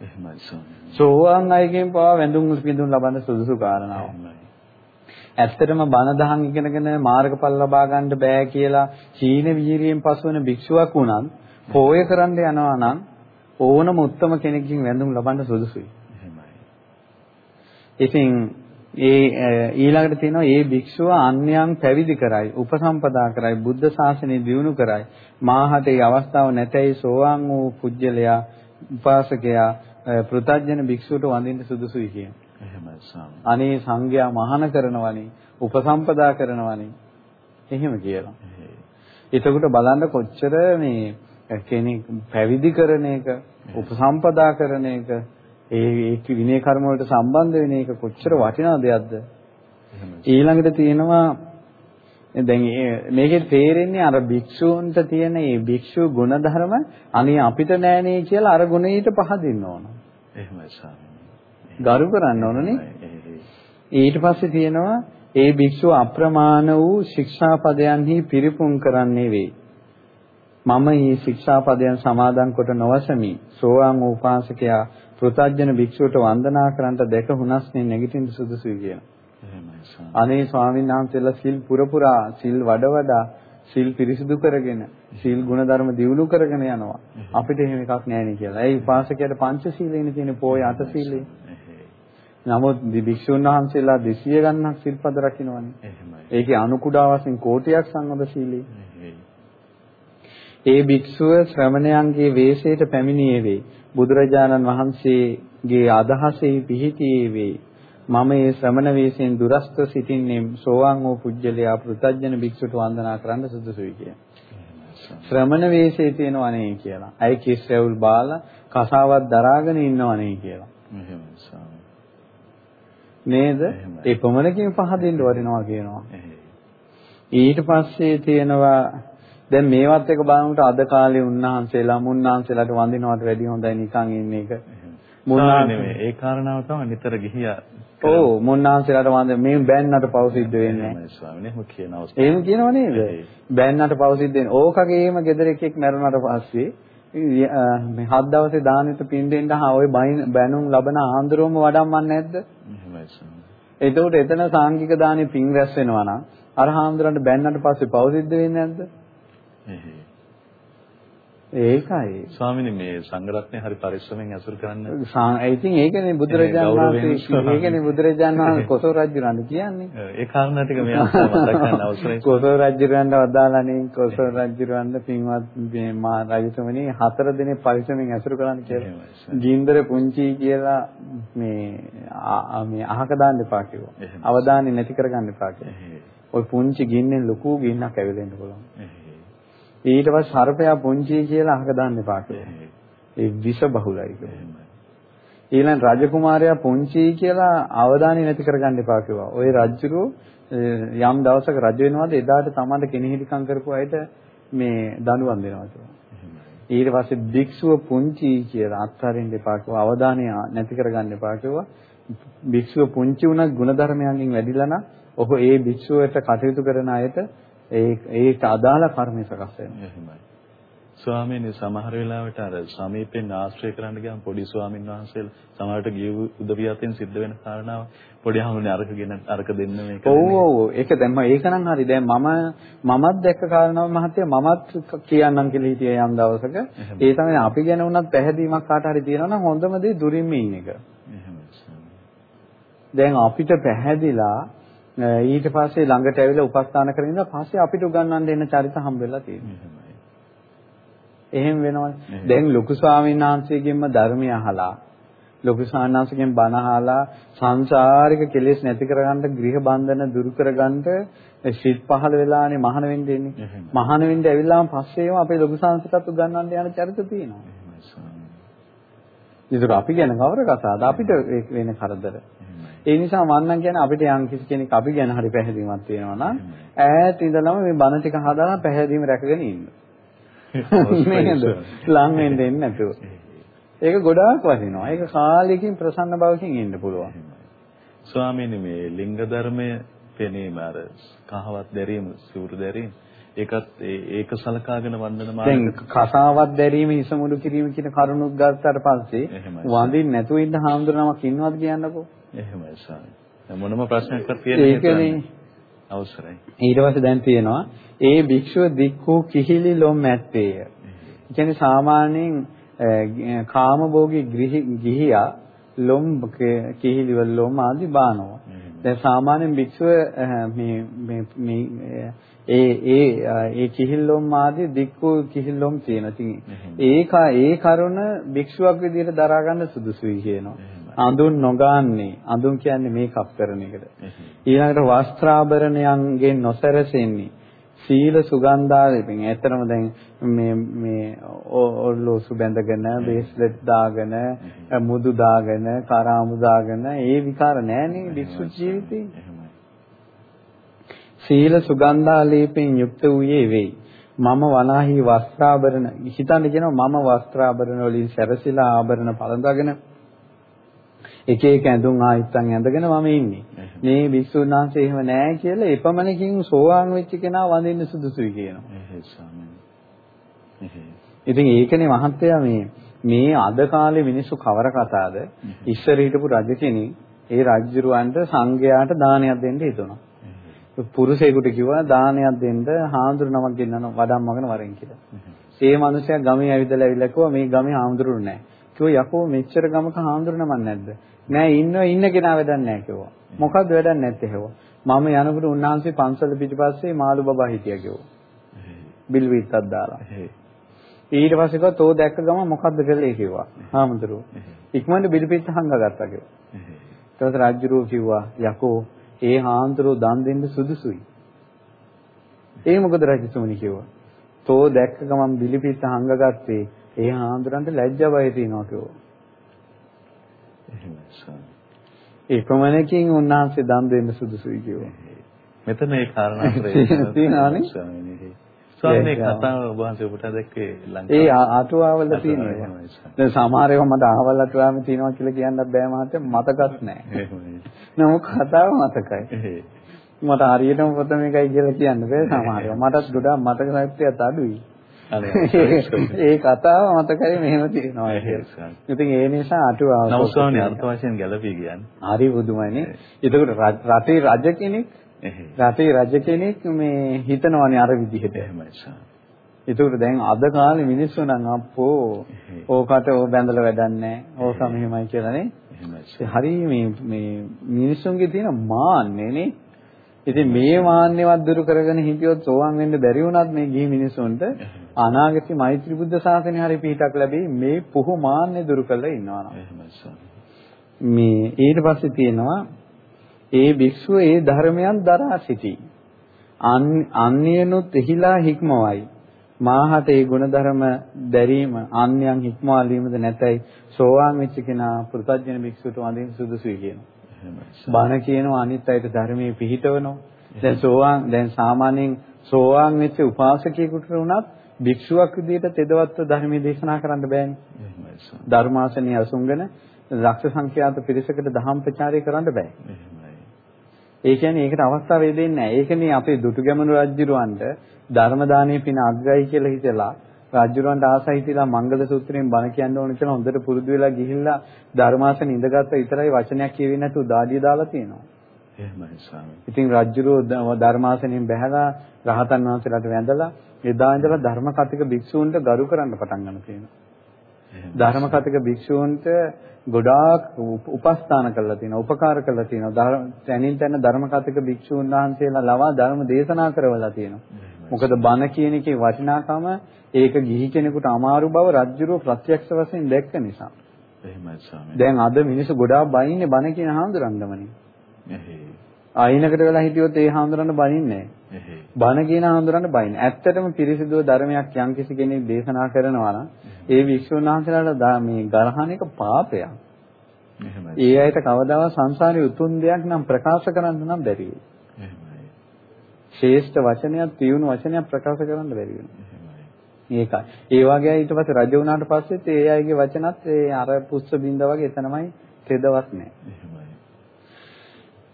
එහෙමයි. සෝවාන් අයගෙන් පවා වැඳුම් පිඳුම් ලබන්න සුදුසු කාරණාවක්. ඇත්තටම බණ දහම් ඉගෙනගෙන මාර්ගඵල ලබා ගන්න බෑ කියලා චීන වීරියෙන් පසුවෙන භික්ෂුවක් වුණත් පෝය කරන්න යනවා නම් ඕනම උත්තම කෙනෙක්ගෙන් වැඳුම් ලබන්න සුදුසුයි. ඉතින් ඒ ඊළඟට තියෙනවා මේ භික්ෂුව අන්‍යයන් පැවිදි කරයි, උපසම්පදා කරයි, බුද්ධ ශාසනය දියුණු කරයි. මාහට ඒ අවස්ථාව නැතයි සෝවාන් වූ පුජ්‍යලයා, උපාසකයා, පෘථජන භික්ෂුවට වඳින්න සුදුසුයි කියන. එහෙමයි ස්වාමී. අනේ සංඝයා මහාන කරනවනේ, උපසම්පදා කරනවනේ. එහෙම කියලා. එතකොට බලන්න කොච්චර මේ කෙනෙක් පැවිදි කරන එක, උපසම්පදා කරන එක ඒ ඒ විනය කර්ම වලට සම්බන්ධ වෙන එක කොච්චර වටිනා දෙයක්ද ඊළඟට තියෙනවා දැන් මේකේ තේරෙන්නේ අර භික්ෂූන්ට තියෙන මේ භික්ෂු ගුණධර්ම අනේ අපිට නෑනේ කියලා අර ගුණයට පහදින්න ඕන. එහෙමයි ස්වාමීනි. ගරු කරන්න ඕනනේ. ඊට පස්සේ තියෙනවා ඒ භික්ෂුව අප්‍රමාණ වූ ශික්ෂාපදයන්හි පිරිපුන් කරන්නේ වේ. මම මේ ශික්ෂාපදයන් සමාදන් කොට නොවසමි. සෝවාන් වූ උපාසකයා පෘථජන භික්ෂුවට වන්දනා කරන්නට දැක හුනස්නේ නැගිටින්න සුදුසුයි කියන. අනේ ස්වාමීන් වහන්සේලා සිල් පුරපුරා සිල් වඩ වඩා සිල් පිරිසිදු කරගෙන සිල් ගුණධර්ම දියුණු කරගෙන යනවා. අපිට එහෙම එකක් නැහැ කියලා. ඒ උපාසකයාට පංචශීලයෙන් තියෙන පොය අට සීලේ. නමුත් භික්ෂුන් වහන්සේලා 200 ගණනක් සිල්පද රකින්නවනේ. ඒකේ අනු කුඩා වශයෙන් කෝටියක් සංවද සීලේ. ඒ භික්ෂුව ශ්‍රමණයන්ගේ වේශයට පැමිණියේ වේ. බුදුරජාණන් වහන්සේගේ අදහසේ පිහිටියේ වේ. මම මේ ශ්‍රමණ වේශයෙන් දුරස්ත සිටින්නේ සෝවාන් වූ පුජ්‍යලයා පෘතජන භික්ෂුවට වන්දනා කරන්න සුදුසුයි කිය. ශ්‍රමණ වේශයේ තියෙනවනේ කියලා. අය කිස් රැවුල් බාලා කසාවක් දරාගෙන ඉන්නවනේ කියලා. නේද? ඒ පොමනකින් පහදින්න වරිනවා කියනවා. ඊට පස්සේ තියෙනවා දැන් මේවත් එක බලනකොට අද කාලේ උන්වහන්සේලා මුන්නාන්සේලාට වඳිනවට වැඩිය හොඳයි නිකන් ඉන්න එක. මුන්නාන්සේ ඒ කාරණාව තමයි නිතර ගිහියා. ඔව් මුන්නාන්සේලාට වඳින මේ බෑන්නට පව සිද්ධ වෙන්නේ. එහෙමයි ස්වාමීනි එහෙම කියනවා. එහෙම කියනව නේද? බෑන්නට පව සිද්ධ වෙන්නේ. ඕකගේම ගෙදර එකෙක් මැරුණාට පස්සේ මේ හත් දවසේ දානෙට පින්දෙන්න හා ওই බැනුම් ලබන ආන්දරෝම වඩම්මන්නේ නැද්ද? එතකොට එතන සාංගික දානේ පින් රැස් වෙනවා නම් අර හාමුදුරන්ට බැන්නට පස්සේ පව සිද්ධ වෙන්නේ නැද්ද? ඒකයි. ස්වාමීනි මේ සංගරත්නය හරි පරිස්සමෙන් ඇසුරු කරන්න. ඒ ඉතින් ඒකනේ බුදුරජාණන් වහන්සේ ඒකනේ බුදුරජාණන් වහන්සේ කොසෝ රජුරන්ට කියන්නේ. ඒ කාරණා ටික මෙයා මතක් කරන්න අවශ්‍යයි. කොසෝ රජුරන්ට වදාලානේ කොසෝ රජුරන්ට පින්වත් මේ මා රජතුමනි හතර දිනේ පරිස්සමෙන් ඇසුරු කරන්න කියලා. ජීන්දර පුංචි කියලා මේ මේ අහක දාන්න එපා කිව්වා. අවධානය නැති කරගන්න එපා කිව්වා. ওই පුංචි ගින්නෙන් ලොකු ගින්නක් ඇවිලෙන්න පුළුවන්. ඊට පස්සේ සර්පයා පොන්චි කියලා අහක දාන්න එපා කියලා. ඒ විස බහුලයි කියලා. ඊළඟ රජකුමාරයා පොන්චි කියලා අවධානය නැති කරගන්න එපා කිව්වා. ওই රජුරු යම් දවසක රජ වෙනවාද එදාට තමන්ට කෙනෙහිලිකම් කරපු අයට මේ දඬුවම් දෙනවා කියලා. ඊට පස්සේ භික්ෂුව පුංචි කියලා අත්හරින්න එපා කිව්වා අවධානය නැති කරගන්න එපා කිව්වා භික්ෂුව පුංචි වුණත් ಗುಣධර්මයන්ගෙන් වැඩිලා නම් ඔහු ඒ භික්ෂුවට කටයුතු කරන අයට ඒ ඒට අදාළ කර්මය සකස් වෙනවා. එහෙමයි. ස්වාමීනි සමහර වෙලාවට අර සමීපෙන් ආශ්‍රය කරන්න ගියාම පොඩි ස්වාමීන් වහන්සේලා සමහරට ගිය උදවියතෙන් සිද්ධ වෙන කාරණාව පොඩි හැමෝනේ අරකගෙන අරක දෙන්න මේක ඔව් ඔව් ඒක දැන් මම ඒක නම් හරි. දැන් මම මමත් දැක්ක කාරණාව මහත්තයා මමත් කියන්නම් කියලා හිටියේ යම් දවසක. ඒ තමයි අපි ගැන වුණත් පැහැදීමක් කාට හරි තියෙනවා නම් හොඳම දේ දුරින්ම ඉන්න එක. දැන් අපිට පැහැදිලා ඊට පස්සේ ළඟට ඇවිල්ලා උපස්ථාන කරගෙන ඉඳලා පස්සේ අපිට උගන්වන්න එන චරිත හම්බෙලා තියෙනවා. එහෙම වෙනවනේ. දැන් ලොකු ස්වාමීන් වහන්සේගෙන්ම ධර්මය අහලා ලොකු වහන්සේගෙන් බණ අහලා සංසාරික කෙලෙස් නැති කරගන්න ගෘහ බන්ධන දුරු කරගන්න සිත් පහළ වෙලානේ මහාන වෙන්න එන්නේ. මහාන වෙන්න ඇවිල්ලාම පස්සේම අපේ ලොකු සංස්කෘතත් උගන්වන්න යන චරිත තියෙනවා. ඒක අපි ගැන කවර කතාවද අපිට වෙන කරදර. ඒ නිසා මම නම් කියන්නේ අපිට යම් කිසි කෙනෙක් අපි ගැන හරි පැහැදීමක් තියෙනවා නම් ඈත ඉඳලම මේ බණ ටික හදාලා පැහැදීම රැකගෙන ඉන්න. නේද? ලං වෙන්න දෙන්නේ නැතුව. ඒක ගොඩාක් වටිනවා. ඒක කාලයකින් ප්‍රසන්න භවකින් ඉන්න පුළුවන්. ස්වාමීනි මේ ලිංග ධර්මය පෙනීම අර කහවත් දැරීම, සිවුරු දැරීම ඒකත් ඒක සලකාගෙන වන්දන මාර්ග දැන් කසාවත් දැරීම හිස මුඩු කිරීම කියන කරුණුත් ගත්තාට පස්සේ වඳින්න නැතුව ඉන්න හාමුදුරුවමක් ඉන්නවද කියන්නකෝ එහෙමයි ස්වාමී. මොනම ප්‍රශ්නයක්වත් තියෙන්නේ ඒකනේ. අවසරයි. ඊට පස්සේ දැන් තියෙනවා ඒ භික්ෂුව දික්ඛු කිහිලි ලොම් ඇත්තේය. කියන්නේ සාමාන්‍යයෙන් කාමභෝගී ගිහියා ලොම් කිහිලිවල ලොම් ආදි බානවා. දැන් සාමාන්‍යයෙන් භික්ෂුව මේ මේ ඒ ඒ ඒ කිහිල්ලොම් ආදී දික්කු කිහිල්ලොම් තියෙන. ඉතින් ඒක ඒ කරුණ භික්ෂුවක් විදිහට දරා ගන්න සුදුසුයි කියනවා. අඳුන් නොගාන්නේ. අඳුන් කියන්නේ මේකප් කරන එකට. ඊළඟට වස්ත්‍රාභරණයන්ගෙන් නොසැරසෙන්නේ. සීල සුගන්ධාලෙකින් ඇත්තටම දැන් මේ මේ ඔල්ලෝසු බැඳගෙන බේස්ලට් දාගෙන මුදු දාගෙන කරාමු දාගෙන ඒ විකාර නෑනේ විසු ජීවිතේ. සීල සුගන්ධාලේපෙන් යුක්ත වූයේ වෙයි. මම වනාහි වස්ත්‍රාභරණ. හිතන්න කියනවා මම වස්ත්‍රාභරණ වලින් සැරසිලා ආභරණ පළඳගෙන එක එක ඇඳුම් ආයිත්තන් ඇඳගෙන මම ඉන්නේ. මේ විසුණු වහන්සේ එහෙම නැහැ කියලා එපමණකින් සෝවාන් වෙච්ච කෙනා වඳින්න සුදුසුයි කියනවා. ඉතින් ඒකනේ මහත්තයා මේ මේ අද කාලේ මිනිස්සු කවර කතාවද? ඉස්සර හිටපු රජ කෙනෙක් ඒ රජුරවන්ට සංඝයාට දානයක් දෙන්න හිතුණා. පුරුෂයෙකුට කිව්වා දානයක් දෙන්න හාමුදුරු නමක් ගෙන්නන වඩම්මගෙන වරෙන් කියලා. ඒ මනුස්සයා ගමේ ඇවිදලා ඇවිල්ලා කිව්වා මේ ගමේ හාමුදුරුවෝ නැහැ. කිව්වා යකෝ මෙච්චර ගමක හාමුදුරු නමක් නැද්ද? නෑ ඉන්නව ඉන්න කෙනා වැඩක් නෑ කිව්වා. මොකද්ද වැඩක් නැත්තේ හෙව්වා. මම යනකොට උන්වහන්සේ පන්සල පිටිපස්සේ මාළු බබා හිටියා කිව්වා. බිල් විත්තක් දාලා. ඊට පස්සේ කිව්වා තෝ දැක්ක ගම මොකද්ද කළේ කිව්වා. හාමුදුරුවෝ. ඉක්මනට බිල් පිට හංගගත්තා කිව්වා. ඊට පස්සේ රාජ්‍යරෝ කිව්වා යකෝ ඒ හාමුදුරුවෝ දන් දෙන්න සුදුසුයි. ඒ මොකද රජතුමනි කිව්වා. තෝ දැක්ක ගමන් බිලි පිට හංගගත්තේ ඒ හාමුදුරන්ට ලැජ්ජා බය තියෙනවා කිව්වා. ඒ ප්‍රමාණකින් උන්වහන්සේ දන් දෙන්න සුදුසුයි කිව්වා. මෙතන ඒ කාරණා තියෙනවානේ. ස්වාමීන් කතාව ඔබ වහන්සේ ඔබට දැක්කේ ලංකාවේ. ඒ අටුවාවල තියෙනවා. දැන් සමහර ඒවා මට අහවල් අටුවාවෙ තියෙනවා කියලා කියන්නත් බෑ මහත්තයා මතකත් නැහැ. නමුත් කතාව මතකයි. මට හරියටම පොත මේකයි කියලා කියන්න බෑ සමහර ඒවා. මටත් ගොඩාක් මතක ශක්තියත් අඩුයි. ඒ කතාව මතකයි මෙහෙම තියෙනවා. ඉතින් ඒ නිසා අටුවාව නවස්වාමී අර්ථ වශයෙන් ගැළපී කියන්නේ. හරි බුදුමයිනේ. එතකොට රටේ රජ කෙනෙක් රටේ රජ කෙනෙක් මේ හිතනවානේ අර විදිහට. එහෙමයි. ඒකට දැන් අද කාලේ මිනිස්සු නම් අප්පෝ ඕකට ඕ බැඳලා වැඩක් නැහැ. ඕක මෙහෙමයි කියලා නේ. හරි මේ මේ මිනිස්සුන්ගේ තියෙන මාන්නේ නේ. ඉතින් මේ මාන්නේවත් දුරු කරගෙන හිටියොත් සෝවන් වෙන්න බැරි වුණත් මේ ගිහි මිනිසුන්ට අනාගතේ මෛත්‍රී බුද්ධ ශාසනය හරි පිටක් ලැබෙයි මේ පුහු මාන්නේ දුරු කරලා ඉන්නවා මේ ඊට පස්සේ තියෙනවා ඒ භික්ෂුව ඒ ධර්මයන් දරා සිටී. අන්‍යනුත් එහිලා හික්මවයි. මාහට ඒ ගුණධර්ම දැරීම අන්‍යයන් හික්මවාලීමද නැතයි සෝවාන් වෙච්ච කෙනා පෘථජන භික්ෂුවට වඳින්න සුදුසුයි කියනවා. බණ කියනවා අනිත් අයට ධර්මයේ පිහිටවනවා. දැන් සෝවාන් දැන් සාමාන්‍යයෙන් සෝවාන් වෙච්ච උපාසකයෙකුට වුණත් භික්ෂුවක් විදිහට තෙදවත්ව ධර්මයේ දේශනා කරන්න බෑනේ. ධර්මාසනිය අසුන්ගෙන ලක්ෂ සංඛ්‍යාත පිරිසකට දහම් ප්‍රචාරය කරන්න බෑ. ඒ කියන්නේ ඒකට අවස්ථාව දෙන්නේ නැහැ. ඒකනේ අපේ දුටුගැමුණු රජුරවන්ට ධර්ම දානයේ පින අග්‍රයි කියලා හිතලා රාජ්‍යරවන්ට ආසයි තියලා මංගල සූත්‍රයෙන් බණ කියන්න ඕන කියලා හොඳට පුරුදු වෙලා ගිහිල්ලා ධර්මාසන ඉඳගත්ත විතරයි වචනයක් කියවෙන්නේ නැතුව දාඩිය දාලා තියෙනවා. එහෙමයි ස්වාමී. ඉතින් රාජ්‍යරෝ ධර්මාසනෙන් බැහැලා රහතන් වහන්සේලාට වැඳලා එදා ඉඳලා ධර්ම කතික භික්ෂූන්ට ගරු කරන්න පටන් ගන්න තියෙනවා. ධර්ම කතික භික්ෂූන්ට ගොඩාක් උපස්ථාන කරලා තියෙනවා උපකාර කරලා තියෙනවා තැනින් තැන ධර්ම කතික භික්ෂූන් වහන්සේලා ලවා ධර්ම දේශනා කරවලා තියෙනවා මොකද බණ කියන එකේ වටිනාකම ඒක ගිහි කෙනෙකුට අමාරු බව රජ්ජුරුව ප්‍රත්‍යක්ෂ වශයෙන් දැක්ක නිසා. එහෙමයි ස්වාමී. දැන් අද මිනිස්සු ගොඩාක් බයින්නේ බණ කියන හාමුදුරන්ගමනේ. එහේ. ආයිනකට වෙලා හිටියොත් ඒ හාමුදුරන්ට බනින්නේ නැහැ. බණ කියන හාමුදුරන්ට බයින්නේ. ඇත්තටම පිරිසිදුව ධර්මයක් යම්කිසි කෙනෙක් දේශනා කරනවා නම් ඒ වික්ෂුන් වහන්සේලාට මේ ගරහන එක පාපයක්. එහෙමයි. ඒ අයට කවදාවත් සංසාරේ උතුම් දෙයක් නම් ප්‍රකාශ කරන්න නම් බැරි වෙයි. ශ්‍රේෂ්ඨ වචනයක්, තියුණු වචනයක් ප්‍රකාශ කරන්න බැරි වෙනවා. ඒකයි. ඒ වගේ ඊට පස්සේ රජ වුණාට පස්සෙත් ඒ අයගේ වචනත් ඒ අර පුස්ස බින්ද වගේ එතනමයි තෙදවත් නැහැ.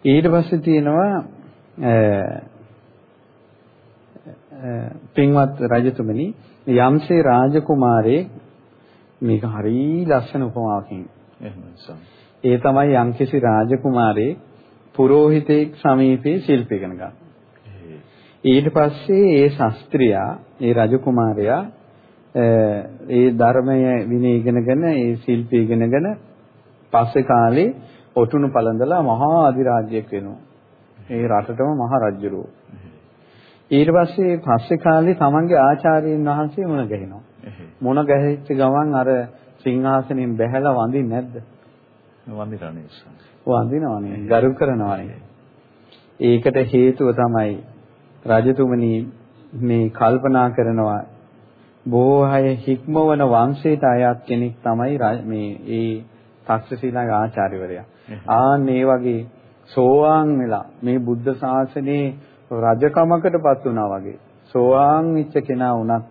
ඊට පස්සේ තියෙනවා පින්වත් රජතුමනි යම්සේ රාජකුමාරේ මේක හරි ලස්සන උපමාවකින් ඒ තමයි යම්කිසි රාජකුමාරේ පුරෝහිතෙක් සමීපේ ශිල්ප ඉගෙන ගන්න. ඊට පස්සේ ඒ ශාස්ත්‍රියා ඒ රජකුමාරයා ඒ ධර්මය විනය ඉගෙනගෙන ඒ ශිල්පී ඉගෙනගෙන පස්සේ කාලේ ඔටුනු පළඳලා මහා අධිරාජ්‍යයක් වෙනවා. ඒ රටටම මහ රජුරෝ. ඊට පස්සේ පස්සේ කාලේ තමන්ගේ ආචාර්යයන් වහන්සේ මුණ ගැහෙනවා. මුණ ගැහිච්ච ගමන් අර සිංහාසනෙන් බැහැලා වඳින්නේ නැද්ද? වඳිනවනේ. වඳිනවනේ. ගරු කරනවනේ. ඒකට හේතුව තමයි රජතුමනි මේ කල්පනා කරනවා බොහෝ අය හික්මවන වංශයට අයත් කෙනෙක් තමයි මේ ඒ තක්ෂශීලගේ ආචාර්යවරයා. ආන් මේ වගේ සෝවාන් වෙලා මේ බුද්ධ ශාසනයේ රජකමකටපත් වුණා වගේ සෝවාන් වෙච්ච කෙනා වුණත්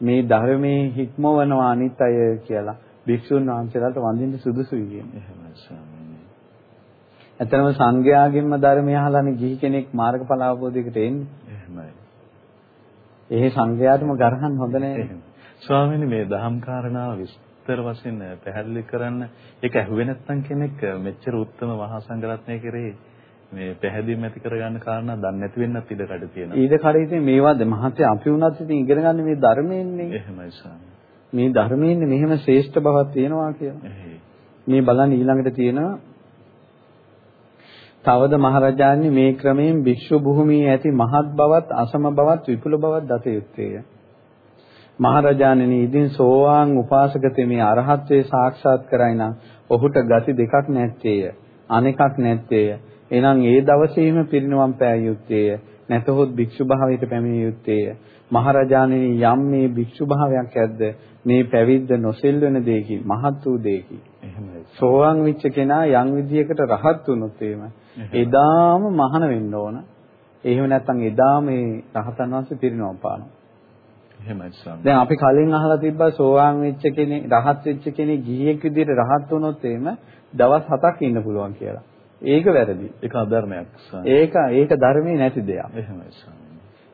මේ ධර්මයේ හික්මවනවා අනිත් අය කියලා භික්ෂුන් වහන්සේලාට වඳින්න සුදුසුයි කියන්නේ. එහෙමයි ස්වාමීනි. ඇත්තම සංඝයාගෙන්ම ධර්මය අහලානේ ගිහි කෙනෙක් මාර්ගඵල අවබෝධයකට එන්නේ. එහෙමයි. ඒ සංඝයාටම ගරහන්න හොඳ නැහැ. ස්වාමීනි මේ දහම් කාරණාව විස්තර වශයෙන් පැහැදිලි කරන්න ඒක ඇහුවේ නැත්නම් කෙනෙක් මෙච්චර උත්තම මහා සංඝරත්නය කෙරේ මේ පැහැදිලිම ඇති කරගන්න කාරණා දන්නේ නැති වෙන්නත් ඉඩ කඩ තියෙනවා. ඊට කඩේ ඉතින් මේවාද මහත්ය අපි වුණත් ඉතින් ඉගෙන ගන්න මේ ධර්මයෙන්නේ. එහෙමයි ස්වාමී. මේ ධර්මයෙන්නේ මෙහෙම ශ්‍රේෂ්ඨ බවක් තියෙනවා කියලා. මේ බලන්න ඊළඟට තියෙනවා තවද මහරජාණන් මේ ක්‍රමයෙන් භික්ෂු භූමියේ ඇති මහත් බවත් අසම බවත් විපුල බවත් දත යුත්තේය. මහරජාණනි ඉදින් සෝවාන් උපාසක තෙමේ අරහත්වේ සාක්ෂාත් කරයි නම් ඔහුට ගති දෙකක් නැත්තේය. අනෙකක් නැත්තේය. එනම් ඒ දවසේම පිරිනුවම් පෑ යුත්තේය. නැතහොත් භික්ෂු භාවයට පැමිණිය යුත්තේය. මහරජාණනි යම් මේ භික්ෂු භාවයක් ඇද්ද මේ පැවිද්ද නොසෙල් වෙන දෙයකි මහත් වූ දෙයකි. එහෙමයි. සෝවාන් වෙච්ච කෙනා යම් විදියකට රහත් වුණොත් එහෙම එදාම මහාන වෙන්න ඕන. එහෙම නැත්නම් එදා මේ රහතන් වහන්සේ පිරිනවම් පානවා. එහෙමයි ස්වාමී. දැන් අපි කලින් අහලා තිබ්බා සෝවාන් වෙච්ච කෙනෙක් රහත් වෙච්ච කෙනෙක් ගිහියෙක් විදිහට රහත් වුණොත් එහෙම දවස් 7ක් ඉන්න පුළුවන් කියලා. ඒක වැරදි. ඒක අධර්මයක් ඒක ඒක ධර්මයේ නැති දෙයක්. එහෙමයි ස්වාමී.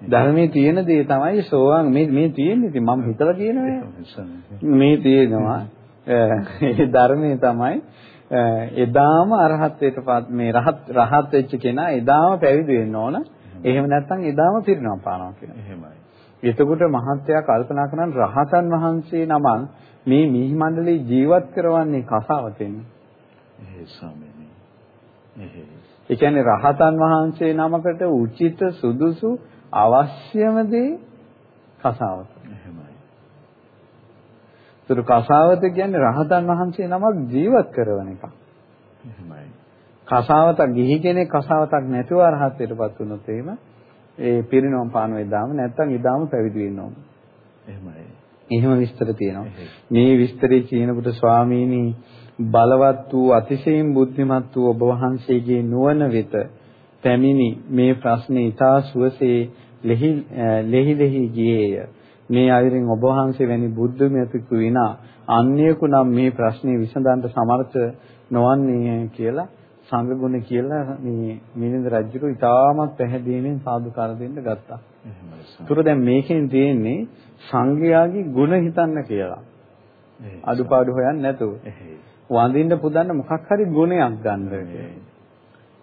ධර්මයේ තියෙන දේ තමයි සෝවාන් මේ මේ තියෙන්නේ ඉතින් මම හිතලා කියනවා මේ තියෙනවා ඒ ධර්මයේ තමයි එදාම අරහත්ත්වයට මේ රහත් රහත් වෙච්ච කෙනා එදාම පැවිදි වෙන්න ඕන. එහෙම නැත්නම් එදාම පිරිනවම් පානවා කියනවා. එහෙමයි. එතකොට මහත්යා කල්පනා කරන රහතන් වහන්සේ නමන් මේ මිහි මණ්ඩලේ ජීවත් කරවන්නේ කසාවතෙන්. එහෙයි ස්වාමීනි. එහෙයි. ඒ කියන්නේ රහතන් වහන්සේ නමකට උචිත සුදුසු අවශ්‍යම දේ කසාවත. ඒතර කසාවත කියන්නේ රහතන් වහන්සේ නමක් ජීවත් කරන එකක්. එහෙමයි. කසාවතක් ගිහි කෙනෙක් කසාවතක් නැතුව අරහත්ත්වයටපත් වුණොත් එහෙම ඒ පිරිනොම් පාන වේදාම නැත්තම් ඉදාම පැවිදි වෙන්න ඕන. එහෙමයි. එහෙම විස්තර තියෙනවා. මේ විස්තරේ කියනකොට ස්වාමීනි බලවත් වූ අතිශයින් බුද්ධිමත් වූ ඔබ වහන්සේගේ නුවණ වෙත පැමිණි මේ ප්‍රශ්නේ ඊතා සුවසේ ලෙහි ලෙහි ගියේය. මේ අයරින් ඔබ වහන්සේ වැනි බුද්ධමයතිකු විනා අන්‍යකු නම් මේ ප්‍රශ්නේ විසඳන්න සමර්ථ නොවන්නේ කියලා සංඝ ගුණ කියලා මේ මිලින්ද රජුට ඉතාමත් පැහැදිලිවෙන් සාදුකාර දෙන්න ගත්තා. ඒතර දැන් මේකෙන් තියෙන්නේ සංඝයාගේ ගුණ හිතන්න කියලා. අඩුපාඩු හොයන්න නැතුව. වඳින්න පුදන්න මොකක් හරි ගුණයක් ගන්න.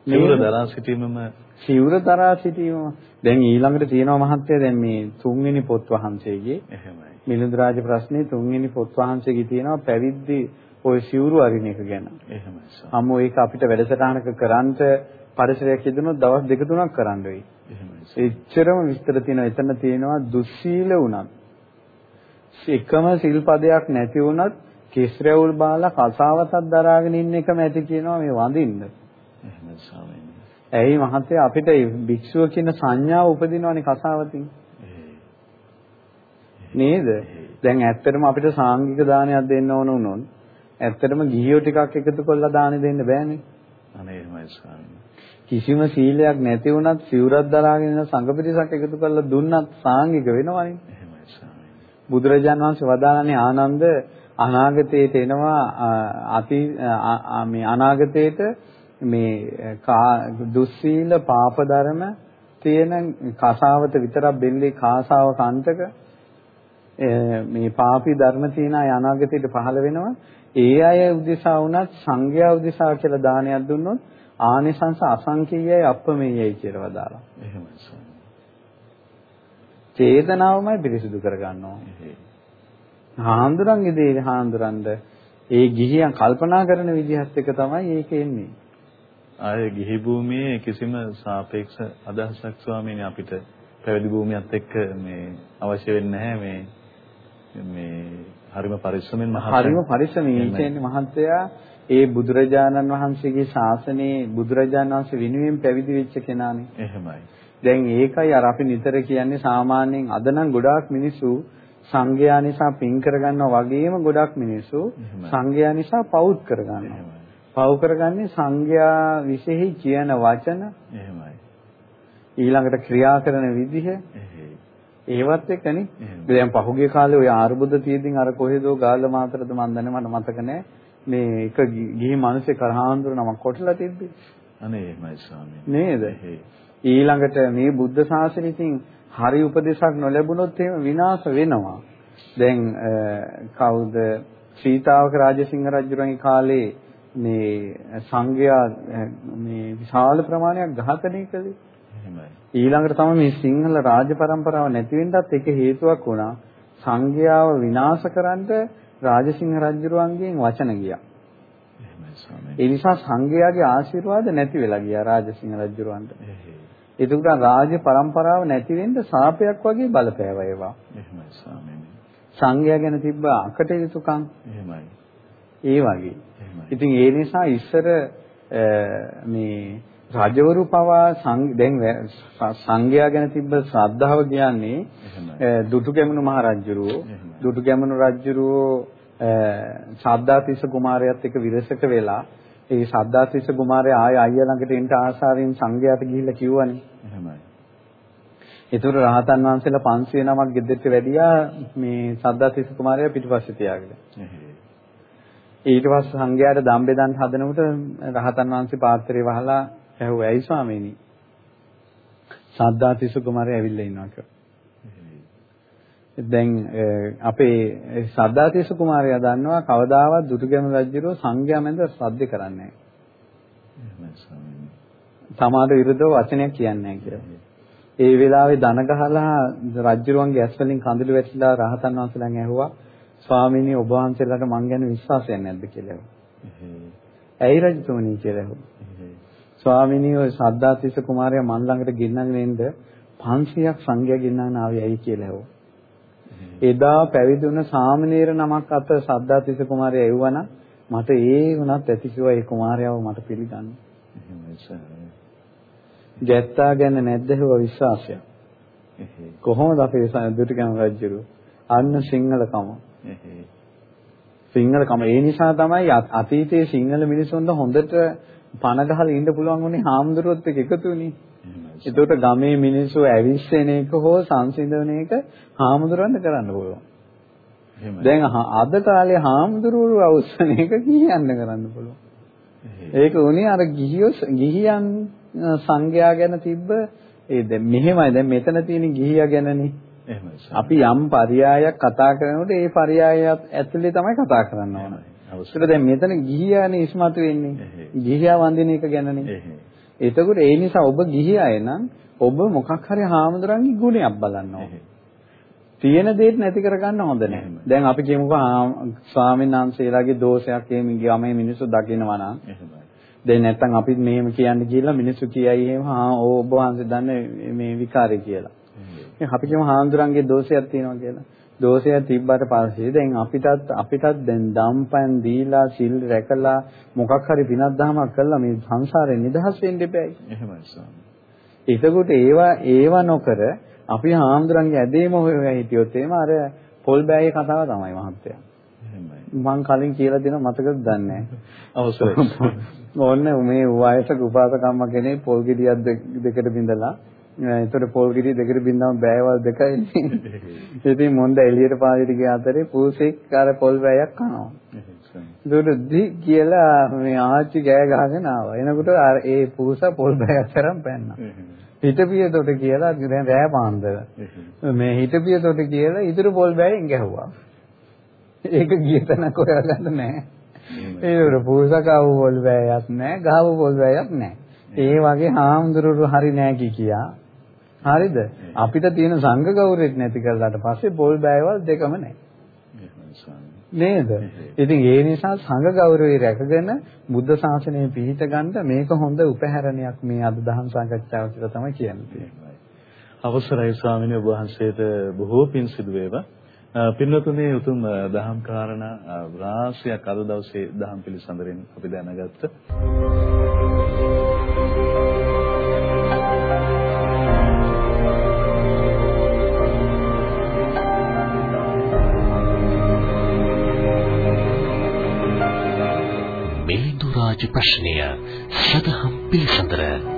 සිවුර දරා සිටීමම සිවුර දරා සිටීම දැන් ඊළඟට තියෙනවා මහත්තයා දැන් මේ තුන්වෙනි පොත් වහන්සේගේ එහෙමයි මිලිඳු රාජ ප්‍රශ්නේ තුන්වෙනි පොත් වහන්සේගේ තියෙනවා පැවිද්දි ওই සිවුරු අරින එක ගැන. එහෙමයි. අම්මෝ ඒක අපිට වැඩසටහනක කරන්ට පරිසරයක් හදුනොත් දවස් දෙක තුනක් කරන්න වෙයි. එහෙමයි. එච්චරම විස්තර තියෙනවා. එතන තියෙනවා දුස්සීල වුණත්. එකම සිල්පදයක් නැති වුණත් කිස්රැවුල් බාලා කසාවතක් දරාගෙන ඉන්න එකම ඇති කියනවා මේ වඳින්න. එහෙමයි ස්වාමීනි. ඇයි මහත්තයා අපිට භික්ෂුව කියන සංඥාව උපදිනවනේ කසාවතින්. නේද? දැන් ඇත්තටම අපිට සාංගික දානයක් දෙන්න ඕන වුණොත් ඇත්තටම ගිහියෝ ටිකක් එකතු කරලා දාන දෙන්න බෑනේ. අනේ එහෙමයි ස්වාමීනි. කිසිම සීලයක් නැති වුණත් සිවුරක් දරාගෙන ඉන්න සංඝ පිරිසක් එකතු කරලා දුන්නත් සාංගික වෙනවනේ. එහෙමයි ස්වාමීනි. බුදුරජාණන් වහන්සේ වදාළනේ ආනන්ද අනාගතයට එනවා අති මේ අනාගතයට මේ දුස්සීල පාප ධර්ම තියෙන කසාවත විතරක් බෙල්ලේ කාසාව කන්ටක මේ පාපී ධර්ම තියෙන අය අනාගතයට පහළ වෙනවා ඒ අය උදෙසා වුණත් සංඝයා උදෙසා කියලා දානයක් දුන්නොත් ආනිසංස අසංකීයයි අප්‍රමේයයි කියලා වදාලා. එහෙමයි. චේතනාවමයි පිරිසිදු කරගන්න ඕනේ. හාමුදුරන්ගේ දේ හාමුදුරන්ද ඒ ගිහියන් කල්පනා කරන විදිහත් එක තමයි ඒක එන්නේ. ආයේ ගිහි භූමියේ කිසිම සාපේක්ෂ අදහසක් ස්වාමීනි අපිට පැවිදි භූමියත් එක්ක මේ අවශ්‍ය වෙන්නේ නැහැ මේ මේ හරිම පරිස්සමෙන් මහත්ය. හරිම පරිස්සමෙන් කියන්නේ මහත්තයා ඒ බුදුරජාණන් වහන්සේගේ ශාසනයේ බුදුරජාණන් වහන්සේ වෙනුවෙන් පැවිදි වෙච්ච කෙනානේ. එහෙමයි. දැන් ඒකයි අර අපි නිතර කියන්නේ සාමාන්‍යයෙන් අද නම් ගොඩාක් මිනිස්සු සංඝයා නිසා පින් කරගන්නවා වගේම ගොඩක් මිනිස්සු සංඝයා නිසා පවුත් කරගන්නවා. පව් කරගන්නේ සංඝයා විශේෂයි කියන වචන එහෙමයි. ඊළඟට ක්‍රියා කරන විදිහ ඒවත් එක්කනේ. දැන් පහුගිය කාලේ ওই ආර්බුද තියෙද්දින් අර කොහෙදෝ ගාල්ල මාතරද මන් දන්නේ මට මතක නැහැ. මේ එක ගිහි මිනිස්සේ කරහාඳුර නමක් කොටලා තිබ්බේ. අනේ එහෙමයි ස්වාමීනි. නේද? ඊළඟට මේ බුද්ධ ශාසනයෙන් හරි උපදේශක් නොලැබුණොත් එහෙම විනාශ වෙනවා. දැන් කවුද සීතාවක රාජසිංහ රජුරන්ගේ කාලේ මේ සංඝයා මේ විශාල ප්‍රමාණයක් ඝාතනය කළේ. ඊළඟට තමයි මේ සිංහල රාජ પરම්පරාව නැති වෙන්නත් එක හේතුවක් වුණා. සංඝයාව විනාශ කරන්න රාජසිංහ රජුරුවන්ගෙන් වචන ගියා. ඒ නිසා සංඝයාගේ ආශිර්වාද නැති වෙලා ගියා රාජසිංහ රජුරුවන්ට. එතකොට රාජ પરම්පරාව නැති වෙන්න සාපයක් වගේ බලපෑවා ඒවා. එහෙමයි ස්වාමීනි. සංඝයා ගැන තිබ්බ අකටයුතුකම්. එහෙමයි. ඒ වගේ. ඉතින් ඒ නිසා ඉස්සර මේ රජවරු පවා දැන් සංඝයා ගැන තිබ්බ ශ්‍රද්ධාව කියන්නේ දුටුගැමුණු මහ රජුරෝ දුටුගැමුණු රජුරෝ ශාද්දාතිස්ස කුමාරයාත් එක්ක විරසක වෙලා ඒ ශාද්දාතිස්ස කුමාරයා ආය අයියා ළඟට එන්න ආසාවෙන් සංඝයාට ගිහිල්ලා කිව්වනේ. එහෙමයි. ඒතර රහතන් වහන්සේලා 500 නමක් ගෙදරට වැඩියා මේ ශාද්දාතිස්ස කුමාරයා පිටිපස්සේ තියාගෙන ඊට පස්සේ සංඝයාට දම් බෙදන්න හදනකොට රහතන් වහන්සේ පාත්‍රය වහලා ඇහුවා ඇයි ස්වාමීනි සද්දාතිස්ස කුමාරයා ඇවිල්ලා ඉන්නවා කියලා. දැන් අපේ සද්දාතිස්ස කුමාරයා දන්නවා කවදාවත් දුටුගැමුණු රජුරෝ සංඝයා මැද සද්ද කරන්නේ නැහැ. සමාද විරුද්ධව වචනයක් කියන්නේ නැහැ කියලා. ඒ වෙලාවේ දන ගහලා රජුරුවන්ගේ ඇස් වලින් කඳුළු වැටිලා රහතන් වහන්සේලාගෙන් ඇහුවා ස්වාමීනි ඔබ වහන්සේලාට මං ගැන විශ්වාසයක් නැද්ද කියලා. ඇයි රජතුමනි කියලා ඇහුවා. ස්වාමිනිය ඔය සද්දාතිස්ස කුමාරයා මන් ළඟට ගෙන්නගෙන එන්න 500ක් සංඝයා ගෙන්නගෙන ආවේ ඇයි කියලා ඇහුවා. එදා පැවිදි වුණ සාමණේර නමක් අත සද්දාතිස්ස කුමාරයා එවුවනම් මට ඒ වුණත් ඇති කිව්වා ඒ කුමාරයාව මට පිළිගන්න. ගැත්තා ගැන නැද්ද හේව විශ්වාසය. කොහොමද අපේ දුටුගැම රජුරු අන්න සිංහලකම. සිංහලකම ඒ නිසා තමයි අතීතයේ සිංහල මිනිසුන්ට හොඳට පණ ගහලා ඉන්න පුළුවන් උනේ හාමුදුරුවොත් එක්ක එකතු වෙන්නේ. එතකොට ගමේ මිනිස්සු ඇවිස්සෙන එක හෝ සංසිඳන එක හාමුදුරන්ට කරන්න පුළුවන්. දැන් අද කාලේ හාමුදුරුවෝ අවසන එක ගිහියන්න කරන්න පුළුවන්. ඒක උනේ අර ගිහියෝ ගිහියන් සංඝයා ගැන තිබ්බ ඒ දැන් මෙහෙමයි දැන් මෙතන තියෙන ගිහියා ගැනනේ. අපි යම් පරයයක් කතා කරනකොට ඒ පරයයත් ඇතුලේ තමයි කතා කරන්න ඕනේ. ඒක දැන් මෙතන ගිහියානේ ඉස්මතු වෙන්නේ. ගිහියා වඳින එක ගැනනේ. එතකොට ඒ නිසා ඔබ ගිහියය නම් ඔබ මොකක් හරි හාමුදුරන්ගේ ගුණයක් බලන්න ඕනේ. තියෙන දේත් නැති කරගන්න හොඳ නැහැ. දැන් අපි කියමුකෝ ස්වාමීන් වහන්සේලාගේ දෝෂයක් එහෙම ගමේ මිනිස්සු දකිනවා නම් දැන් නැත්තම් අපි මෙහෙම කියන්න කියලා මිනිස්සු කියයි එහෙම ආ ඔබ වහන්සේ දන්නේ මේ විකාරය කියලා. අපි කියමු හාමුදුරන්ගේ දෝෂයක් තියෙනවා කියලා. දෝෂය තිබ්බට පස්සේ දැන් අපිටත් අපිටත් දැන් දම්පැන් දීලා සිල් රැකලා මොකක් හරි පිනක් දහමක් කළා මේ සංසාරේ නිදහස් වෙන්න එපෑයි. එහෙමයි ස්වාමී. ඒකකොට ඒවා ඒවා නොකර අපි හාමුදුරන්ගේ ඇදේම හොය හොය හිටියොත් එහෙම අර පොල් බෑයේ කතාව තමයි මහත්තයා. එහෙමයි. මං කලින් කියලා දෙනවා මතකද දන්නේ නැහැ. ඕන්න මේ වයසක උපාසකම්ම කෙනෙක් පොල් ගෙඩියක් දෙකට බිඳලා ඒතර පොල් ගෙඩි දෙකට බින්දම බෑවල් දෙකයිනේ. ඉතින් මොන්ද එළියට පාවිච්චි ගිය අතරේ පූසෙක් අර පොල් බෑයක් කනවා. දුරුදි කියලා මේ ආච්චි ගෑ ගහගෙන ආවා. එනකොට අර ඒ පූස පොල් බෑයක් තරම් පැන්නා. හිටපියතොට කියලා දැන් රෑ පාන්දර. මේ හිටපියතොට කියලා ඉතුරු පොල් බෑයෙන් ගැහුවා. ඒක ගිය තැනක හොයාගන්න නැහැ. ඒ පූසකව පොල් බෑයක් නැහැ, ගහව පොල් බෑයක් නැහැ. ඒ වගේ හාමුදුරුවෝ හරි නැහැ කියා හරිද? අපිට තියෙන සංඝ ගෞරවෙත් නැති කරලාට පස්සේ පොල් බෑවල් දෙකම නැහැ. නේද? ඉතින් ඒ නිසා සංඝ ගෞරවය රැකගෙන බුද්ධ ශාසනය පිහිට ගන්න මේක හොඳ උපහැරණයක් මේ අද දහම් සාකච්ඡාව කියලා තමයි කියන්නේ. අවසරයි ස්වාමීනි ඔබ වහන්සේට බොහෝ පින් සිදු වේවා. පින්වතුනි උතුම් දහම් කාරණා රාශියක් අද දවසේ දහම් පිළිසඳරින් අපි දැනගත්තා. රාජ ප්‍රශ්නය සදහම් පිළිසඳර.